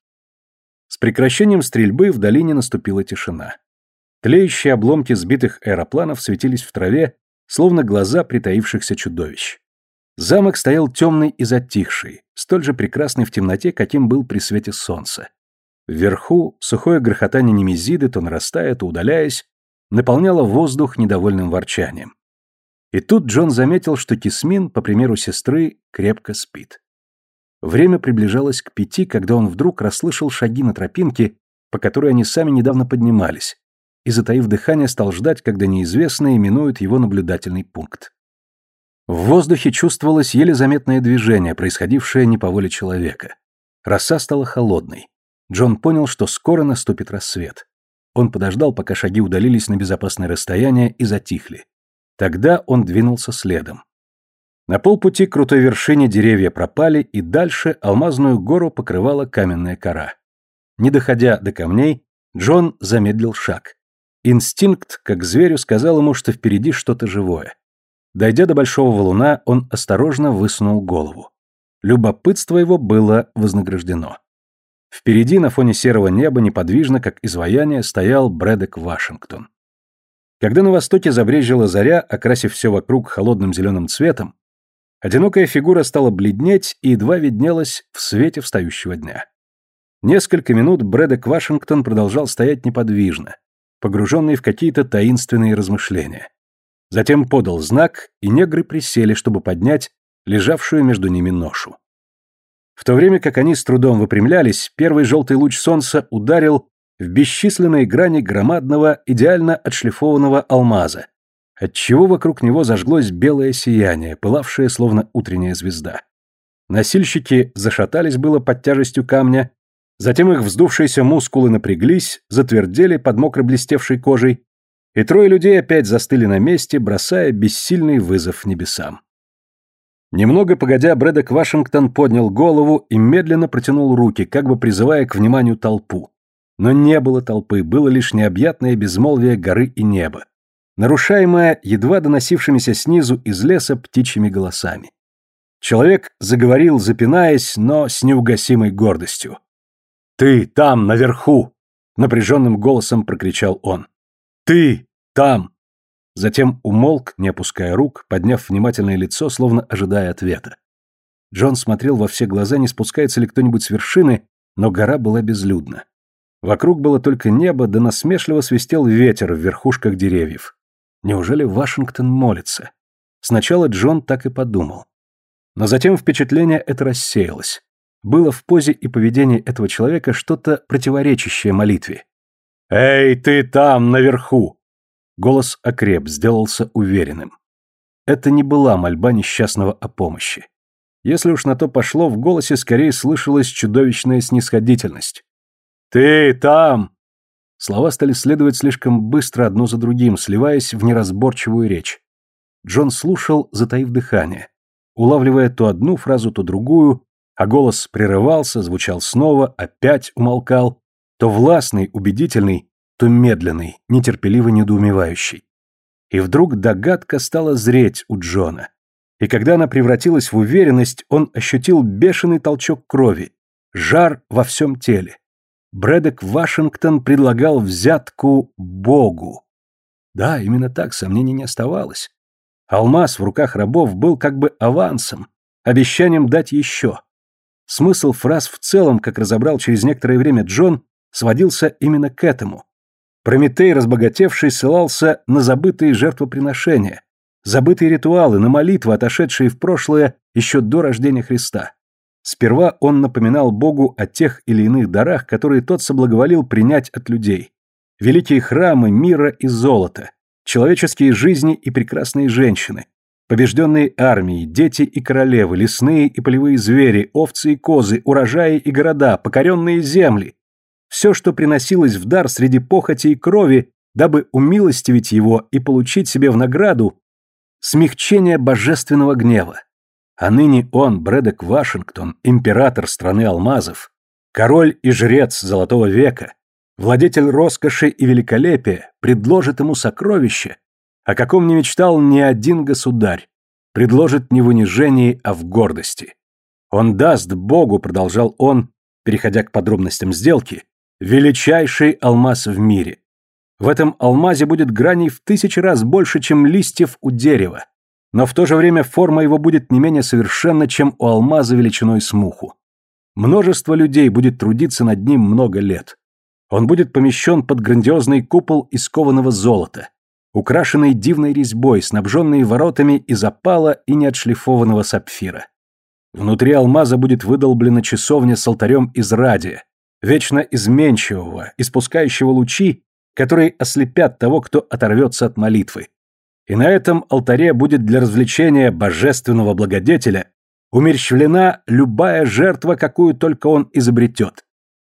С прекращением стрельбы в долине наступила тишина. Тлеющие обломки сбитых аэропланов светились в траве, словно глаза притаившихся чудовищ. Замок стоял темный и затихший, столь же прекрасный в темноте, каким был при свете солнца. Вверху сухое грохотание немезиды, то нарастая, то удаляясь, наполняло воздух недовольным ворчанием. И тут Джон заметил, что Кисмин, по примеру сестры, крепко спит. Время приближалось к пяти, когда он вдруг расслышал шаги на тропинке, по которой они сами недавно поднимались, и, затаив дыхание, стал ждать, когда неизвестные минуют его наблюдательный пункт. В воздухе чувствовалось еле заметное движение, происходившее не по воле человека. Роса стала холодной. Джон понял, что скоро наступит рассвет. Он подождал, пока шаги удалились на безопасное расстояние и затихли. Тогда он двинулся следом. На полпути к крутой вершине деревья пропали, и дальше алмазную гору покрывала каменная кора. Не доходя до камней, Джон замедлил шаг. Инстинкт, как зверю, сказал ему, что впереди что-то живое. Дойдя до большого валуна, он осторожно высунул голову. Любопытство его было вознаграждено. Впереди, на фоне серого неба, неподвижно, как изваяние, стоял Брэдек Вашингтон. Когда на востоке забрежила заря, окрасив все вокруг холодным зеленым цветом, одинокая фигура стала бледнеть и едва виднелась в свете встающего дня. Несколько минут Брэдек Вашингтон продолжал стоять неподвижно, погруженный в какие-то таинственные размышления. Затем подал знак, и негры присели, чтобы поднять лежавшую между ними ношу. В то время как они с трудом выпрямлялись, первый желтый луч солнца ударил в бесчисленные грани громадного, идеально отшлифованного алмаза, отчего вокруг него зажглось белое сияние, пылавшее словно утренняя звезда. Носильщики зашатались было под тяжестью камня, Затем их вздувшиеся мускулы напряглись, затвердели под мокро блестевшей кожей, и трое людей опять застыли на месте, бросая бессильный вызов небесам. Немного погодя, Брэдок Вашингтон поднял голову и медленно протянул руки, как бы призывая к вниманию толпу. Но не было толпы, было лишь необъятное безмолвие горы и неба, нарушаемое едва доносившимися снизу из леса птичьими голосами. Человек заговорил, запинаясь, но с неугасимой гордостью. «Ты там, наверху!» — напряженным голосом прокричал он. «Ты там!» Затем умолк, не опуская рук, подняв внимательное лицо, словно ожидая ответа. Джон смотрел во все глаза, не спускается ли кто-нибудь с вершины, но гора была безлюдна. Вокруг было только небо, да насмешливо свистел ветер в верхушках деревьев. Неужели Вашингтон молится? Сначала Джон так и подумал. Но затем впечатление это рассеялось. Было в позе и поведении этого человека что-то противоречащее молитве. «Эй, ты там, наверху!» Голос окреп, сделался уверенным. Это не была мольба несчастного о помощи. Если уж на то пошло, в голосе скорее слышалась чудовищная снисходительность. «Ты там!» Слова стали следовать слишком быстро одно за другим, сливаясь в неразборчивую речь. Джон слушал, затаив дыхание, улавливая то одну фразу, то другую, а голос прерывался, звучал снова, опять умолкал, то властный, убедительный, то медленный, нетерпеливо недоумевающий. И вдруг догадка стала зреть у Джона. И когда она превратилась в уверенность, он ощутил бешеный толчок крови, жар во всем теле. Брэдок Вашингтон предлагал взятку Богу. Да, именно так, сомнений не оставалось. Алмаз в руках рабов был как бы авансом, обещанием дать еще. Смысл фраз в целом, как разобрал через некоторое время Джон, сводился именно к этому. Прометей, разбогатевший, ссылался на забытые жертвоприношения, забытые ритуалы, на молитвы, отошедшие в прошлое еще до рождения Христа. Сперва он напоминал Богу о тех или иных дарах, которые тот соблаговолил принять от людей. Великие храмы мира и золота, человеческие жизни и прекрасные женщины, побежденные армии, дети и королевы, лесные и полевые звери, овцы и козы, урожаи и города, покоренные земли. Все, что приносилось в дар среди похоти и крови, дабы умилостивить его и получить себе в награду смягчение божественного гнева. А ныне он, Брэдок Вашингтон, император страны алмазов, король и жрец Золотого века, владетель роскоши и великолепия, предложит ему сокровище, о каком не мечтал ни один государь, предложит не в унижении, а в гордости. Он даст Богу, продолжал он, переходя к подробностям сделки, величайший алмаз в мире. В этом алмазе будет граней в тысячи раз больше, чем листьев у дерева, но в то же время форма его будет не менее совершенна, чем у алмаза величиной с муху. Множество людей будет трудиться над ним много лет. Он будет помещен под грандиозный купол из кованого золота, украшенный дивной резьбой, снабженный воротами из опала и неотшлифованного сапфира. Внутри алмаза будет выдолблена часовня с алтарем из радия, вечно изменчивого, испускающего лучи, которые ослепят того, кто оторвется от молитвы, и на этом алтаре будет для развлечения божественного благодетеля умерщвлена любая жертва, какую только он изобретет,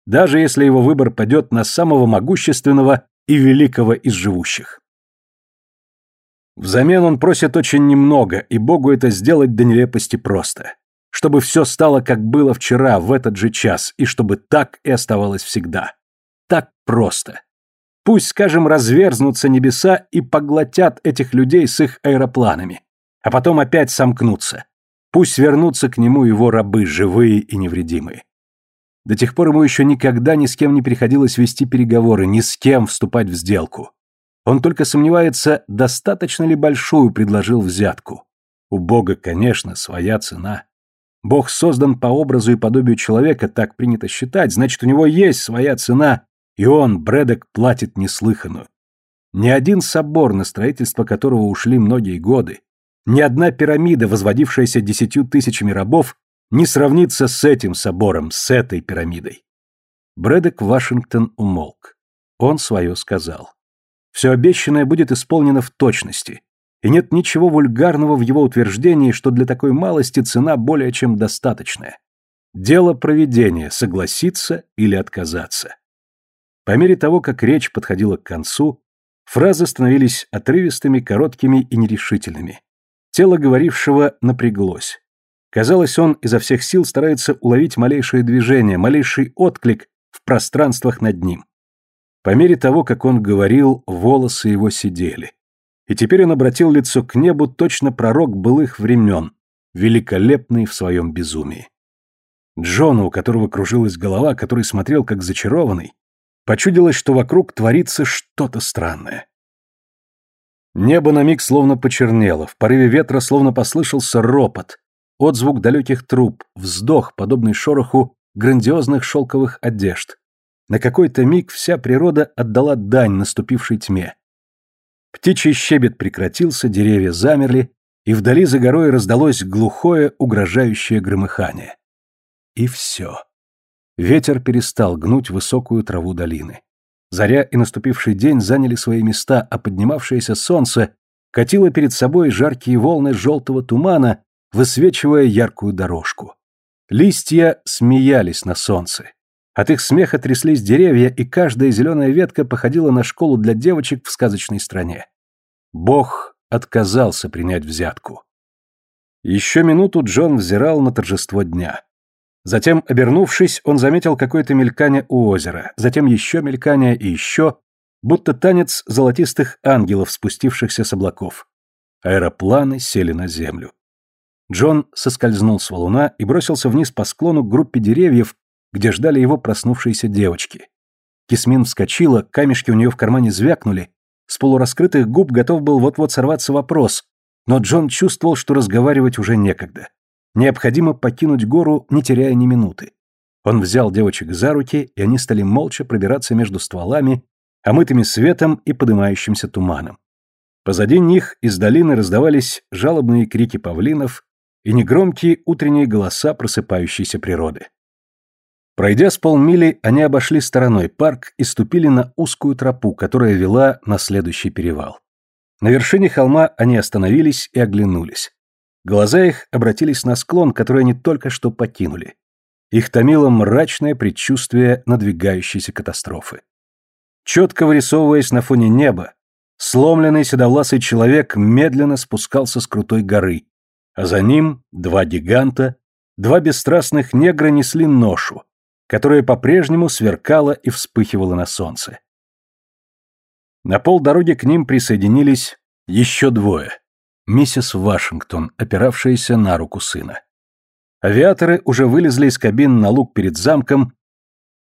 даже если его выбор падет на самого могущественного и великого из живущих. Взамен он просит очень немного, и Богу это сделать до нелепости просто. Чтобы все стало, как было вчера, в этот же час, и чтобы так и оставалось всегда. Так просто. Пусть, скажем, разверзнутся небеса и поглотят этих людей с их аэропланами, а потом опять сомкнутся. Пусть вернутся к нему его рабы, живые и невредимые. До тех пор ему еще никогда ни с кем не приходилось вести переговоры, ни с кем вступать в сделку. Он только сомневается, достаточно ли большую предложил взятку. У Бога, конечно, своя цена. Бог создан по образу и подобию человека, так принято считать, значит, у него есть своя цена, и он, Брэдок, платит неслыханную. Ни один собор, на строительство которого ушли многие годы, ни одна пирамида, возводившаяся десятью тысячами рабов, не сравнится с этим собором, с этой пирамидой. Брэдок Вашингтон умолк. Он свое сказал. Все обещанное будет исполнено в точности, и нет ничего вульгарного в его утверждении, что для такой малости цена более чем достаточная. Дело проведения – согласиться или отказаться. По мере того, как речь подходила к концу, фразы становились отрывистыми, короткими и нерешительными. Тело говорившего напряглось. Казалось, он изо всех сил старается уловить малейшее движение, малейший отклик в пространствах над ним. По мере того, как он говорил, волосы его сидели. И теперь он обратил лицо к небу, точно пророк былых времен, великолепный в своем безумии. Джону, у которого кружилась голова, который смотрел как зачарованный, Почудилось, что вокруг творится что-то странное. Небо на миг словно почернело, в порыве ветра словно послышался ропот, отзвук далеких труб, вздох, подобный шороху грандиозных шелковых одежд. На какой-то миг вся природа отдала дань наступившей тьме. Птичий щебет прекратился, деревья замерли, и вдали за горой раздалось глухое, угрожающее громыхание. И все. Ветер перестал гнуть высокую траву долины. Заря и наступивший день заняли свои места, а поднимавшееся солнце катило перед собой жаркие волны желтого тумана, высвечивая яркую дорожку. Листья смеялись на солнце. От их смеха тряслись деревья, и каждая зеленая ветка походила на школу для девочек в сказочной стране. Бог отказался принять взятку. Еще минуту Джон взирал на торжество дня. Затем, обернувшись, он заметил какое-то мелькание у озера, затем еще мелькание и еще, будто танец золотистых ангелов, спустившихся с облаков. Аэропланы сели на землю. Джон соскользнул с валуна и бросился вниз по склону к группе деревьев, где ждали его проснувшиеся девочки. Кисмин вскочила, камешки у нее в кармане звякнули, с полураскрытых губ готов был вот-вот сорваться вопрос, но Джон чувствовал, что разговаривать уже некогда. Необходимо покинуть гору, не теряя ни минуты. Он взял девочек за руки, и они стали молча пробираться между стволами, омытыми светом и поднимающимся туманом. Позади них из долины раздавались жалобные крики павлинов и негромкие утренние голоса просыпающейся природы. Пройдя с полмили, они обошли стороной парк и ступили на узкую тропу, которая вела на следующий перевал. На вершине холма они остановились и оглянулись. Глаза их обратились на склон, который они только что покинули. Их томило мрачное предчувствие надвигающейся катастрофы. Четко вырисовываясь на фоне неба, сломленный седовласый человек медленно спускался с крутой горы, а за ним два гиганта, два бесстрастных негра несли ношу, которая по-прежнему сверкала и вспыхивала на солнце. На полдороги к ним присоединились еще двое. Миссис Вашингтон, опиравшаяся на руку сына. Авиаторы уже вылезли из кабин на луг перед замком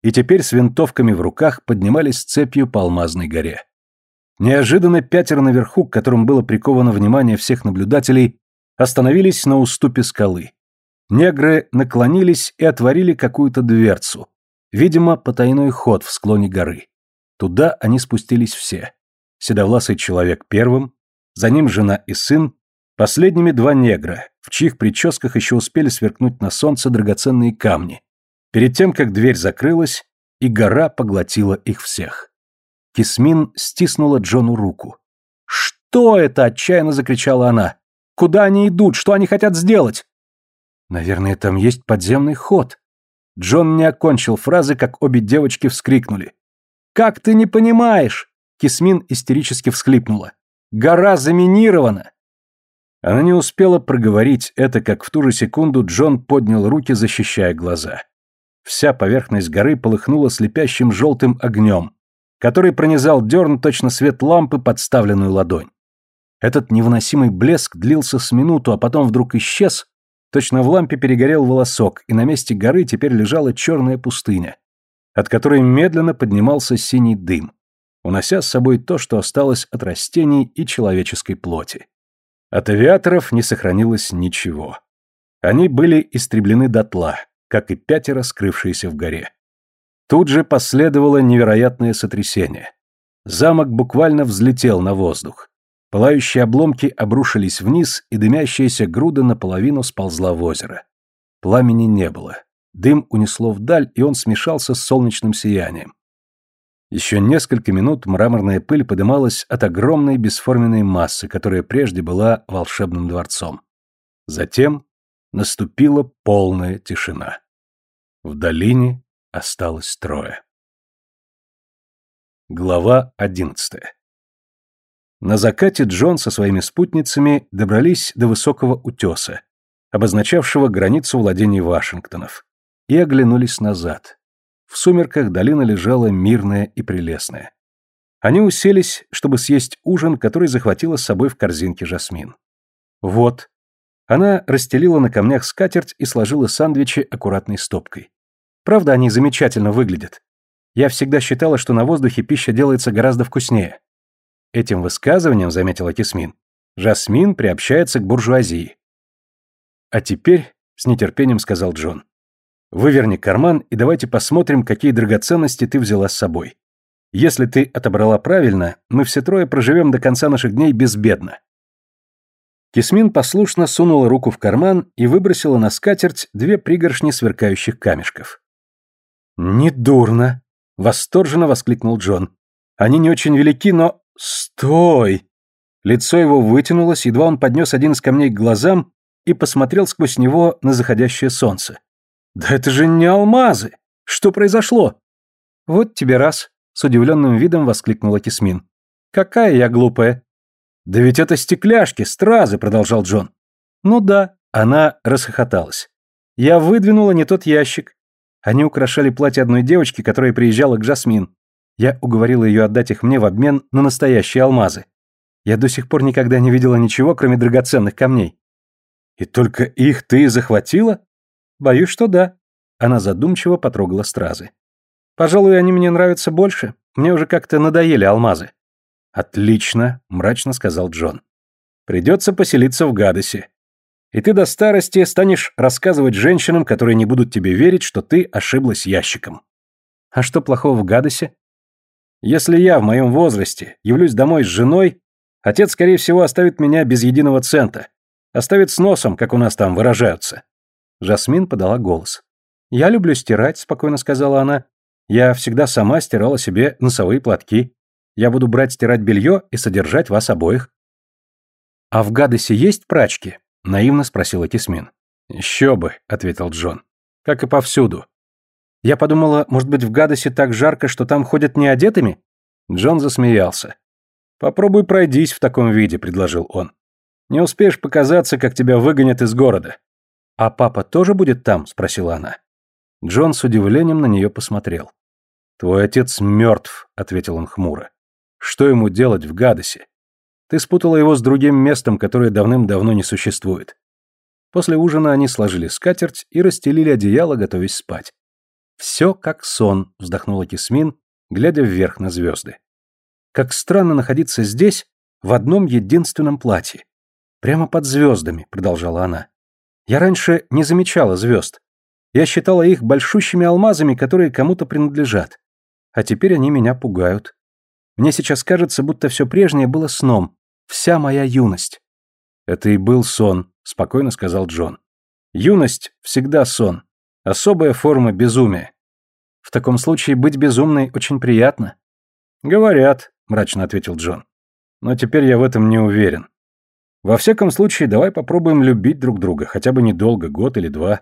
и теперь с винтовками в руках поднимались цепью по Алмазной горе. Неожиданно пятеро наверху, к которым было приковано внимание всех наблюдателей, остановились на уступе скалы. Негры наклонились и отворили какую-то дверцу. Видимо, потайной ход в склоне горы. Туда они спустились все. Седовласый человек первым, за ним жена и сын, последними два негра, в чьих прическах еще успели сверкнуть на солнце драгоценные камни, перед тем, как дверь закрылась, и гора поглотила их всех. Кисмин стиснула Джону руку. «Что это?» – отчаянно закричала она. «Куда они идут? Что они хотят сделать?» «Наверное, там есть подземный ход». Джон не окончил фразы, как обе девочки вскрикнули. «Как ты не понимаешь?» Кисмин истерически всхлипнула. «Гора заминирована!» Она не успела проговорить это, как в ту же секунду Джон поднял руки, защищая глаза. Вся поверхность горы полыхнула слепящим желтым огнем, который пронизал дерн точно свет лампы, подставленную ладонь. Этот невыносимый блеск длился с минуту, а потом вдруг исчез, точно в лампе перегорел волосок, и на месте горы теперь лежала черная пустыня, от которой медленно поднимался синий дым, унося с собой то, что осталось от растений и человеческой плоти. От авиаторов не сохранилось ничего. Они были истреблены дотла, как и пятеро, скрывшиеся в горе. Тут же последовало невероятное сотрясение. Замок буквально взлетел на воздух. Пылающие обломки обрушились вниз, и дымящаяся груда наполовину сползла в озеро. Пламени не было. Дым унесло вдаль, и он смешался с солнечным сиянием. Еще несколько минут мраморная пыль подымалась от огромной бесформенной массы, которая прежде была волшебным дворцом. Затем наступила полная тишина. В долине осталось трое. Глава одиннадцатая. На закате Джон со своими спутницами добрались до высокого утеса, обозначавшего границу владений Вашингтонов, и оглянулись назад. В сумерках долина лежала мирная и прелестная. Они уселись, чтобы съесть ужин, который захватила с собой в корзинке Жасмин. Вот, она расстелила на камнях скатерть и сложила сандвичи аккуратной стопкой. Правда, они замечательно выглядят. Я всегда считала, что на воздухе пища делается гораздо вкуснее. Этим высказыванием, заметила Кисмин, Жасмин приобщается к буржуазии. А теперь, с нетерпением сказал Джон, выверни карман и давайте посмотрим, какие драгоценности ты взяла с собой. Если ты отобрала правильно, мы все трое проживем до конца наших дней безбедно. Кисмин послушно сунула руку в карман и выбросила на скатерть две пригоршни сверкающих камешков. «Недурно!» — восторженно воскликнул Джон. «Они не очень велики, но...» «Стой!» Лицо его вытянулось, едва он поднес один из камней к глазам и посмотрел сквозь него на заходящее солнце. «Да это же не алмазы! Что произошло?» «Вот тебе раз!» — с удивленным видом воскликнула Кисмин. «Какая я глупая! «Да ведь это стекляшки, стразы», — продолжал Джон. «Ну да», — она расхохоталась. Я выдвинула не тот ящик. Они украшали платье одной девочки, которая приезжала к Жасмин. Я уговорила ее отдать их мне в обмен на настоящие алмазы. Я до сих пор никогда не видела ничего, кроме драгоценных камней. И только их ты захватила? Боюсь, что да. Она задумчиво потрогала стразы. Пожалуй, они мне нравятся больше. Мне уже как-то надоели алмазы. Отлично, мрачно сказал Джон. Придется поселиться в Гадосе. И ты до старости станешь рассказывать женщинам, которые не будут тебе верить, что ты ошиблась ящиком. А что плохого в Гадосе? Если я в моем возрасте явлюсь домой с женой, отец, скорее всего, оставит меня без единого цента. Оставит с носом, как у нас там выражаются. Жасмин подала голос. «Я люблю стирать», — спокойно сказала она. «Я всегда сама стирала себе носовые платки. Я буду брать стирать белье и содержать вас обоих». «А в Гадосе есть прачки?» — наивно спросила Кисмин. «Еще бы», — ответил Джон. «Как и повсюду. Я подумала, может быть, в Гадосе так жарко, что там ходят неодетыми?» Джон засмеялся. «Попробуй пройдись в таком виде», — предложил он. «Не успеешь показаться, как тебя выгонят из города». «А папа тоже будет там?» — спросила она. Джон с удивлением на нее посмотрел. «Твой отец мертв», — ответил он хмуро. «Что ему делать в Гадосе? Ты спутала его с другим местом, которое давным-давно не существует». После ужина они сложили скатерть и расстелили одеяло, готовясь спать. «Все как сон», — вздохнула Кисмин, глядя вверх на звезды. «Как странно находиться здесь, в одном единственном платье. Прямо под звездами», — продолжала она. «Я раньше не замечала звезд. Я считала их большущими алмазами, которые кому-то принадлежат. А теперь они меня пугают. Мне сейчас кажется, будто все прежнее было сном. Вся моя юность». «Это и был сон», — спокойно сказал Джон. «Юность всегда сон. Особая форма безумия. В таком случае быть безумной очень приятно. Говорят, мрачно ответил Джон. Но теперь я в этом не уверен. Во всяком случае, давай попробуем любить друг друга, хотя бы недолго, год или два.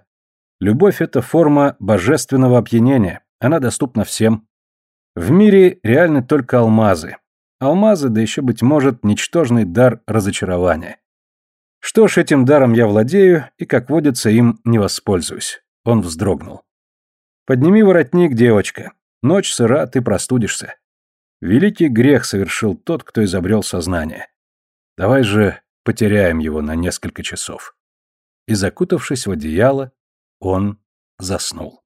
Любовь – это форма божественного опьянения, она доступна всем. В мире реальны только алмазы. Алмазы, да еще, быть может, ничтожный дар разочарования. Что ж, этим даром я владею, и, как водится, им не воспользуюсь. Он вздрогнул. «Подними воротник, девочка. Ночь сыра, ты простудишься. Великий грех совершил тот, кто изобрел сознание. Давай же потеряем его на несколько часов». И, закутавшись в одеяло, он заснул.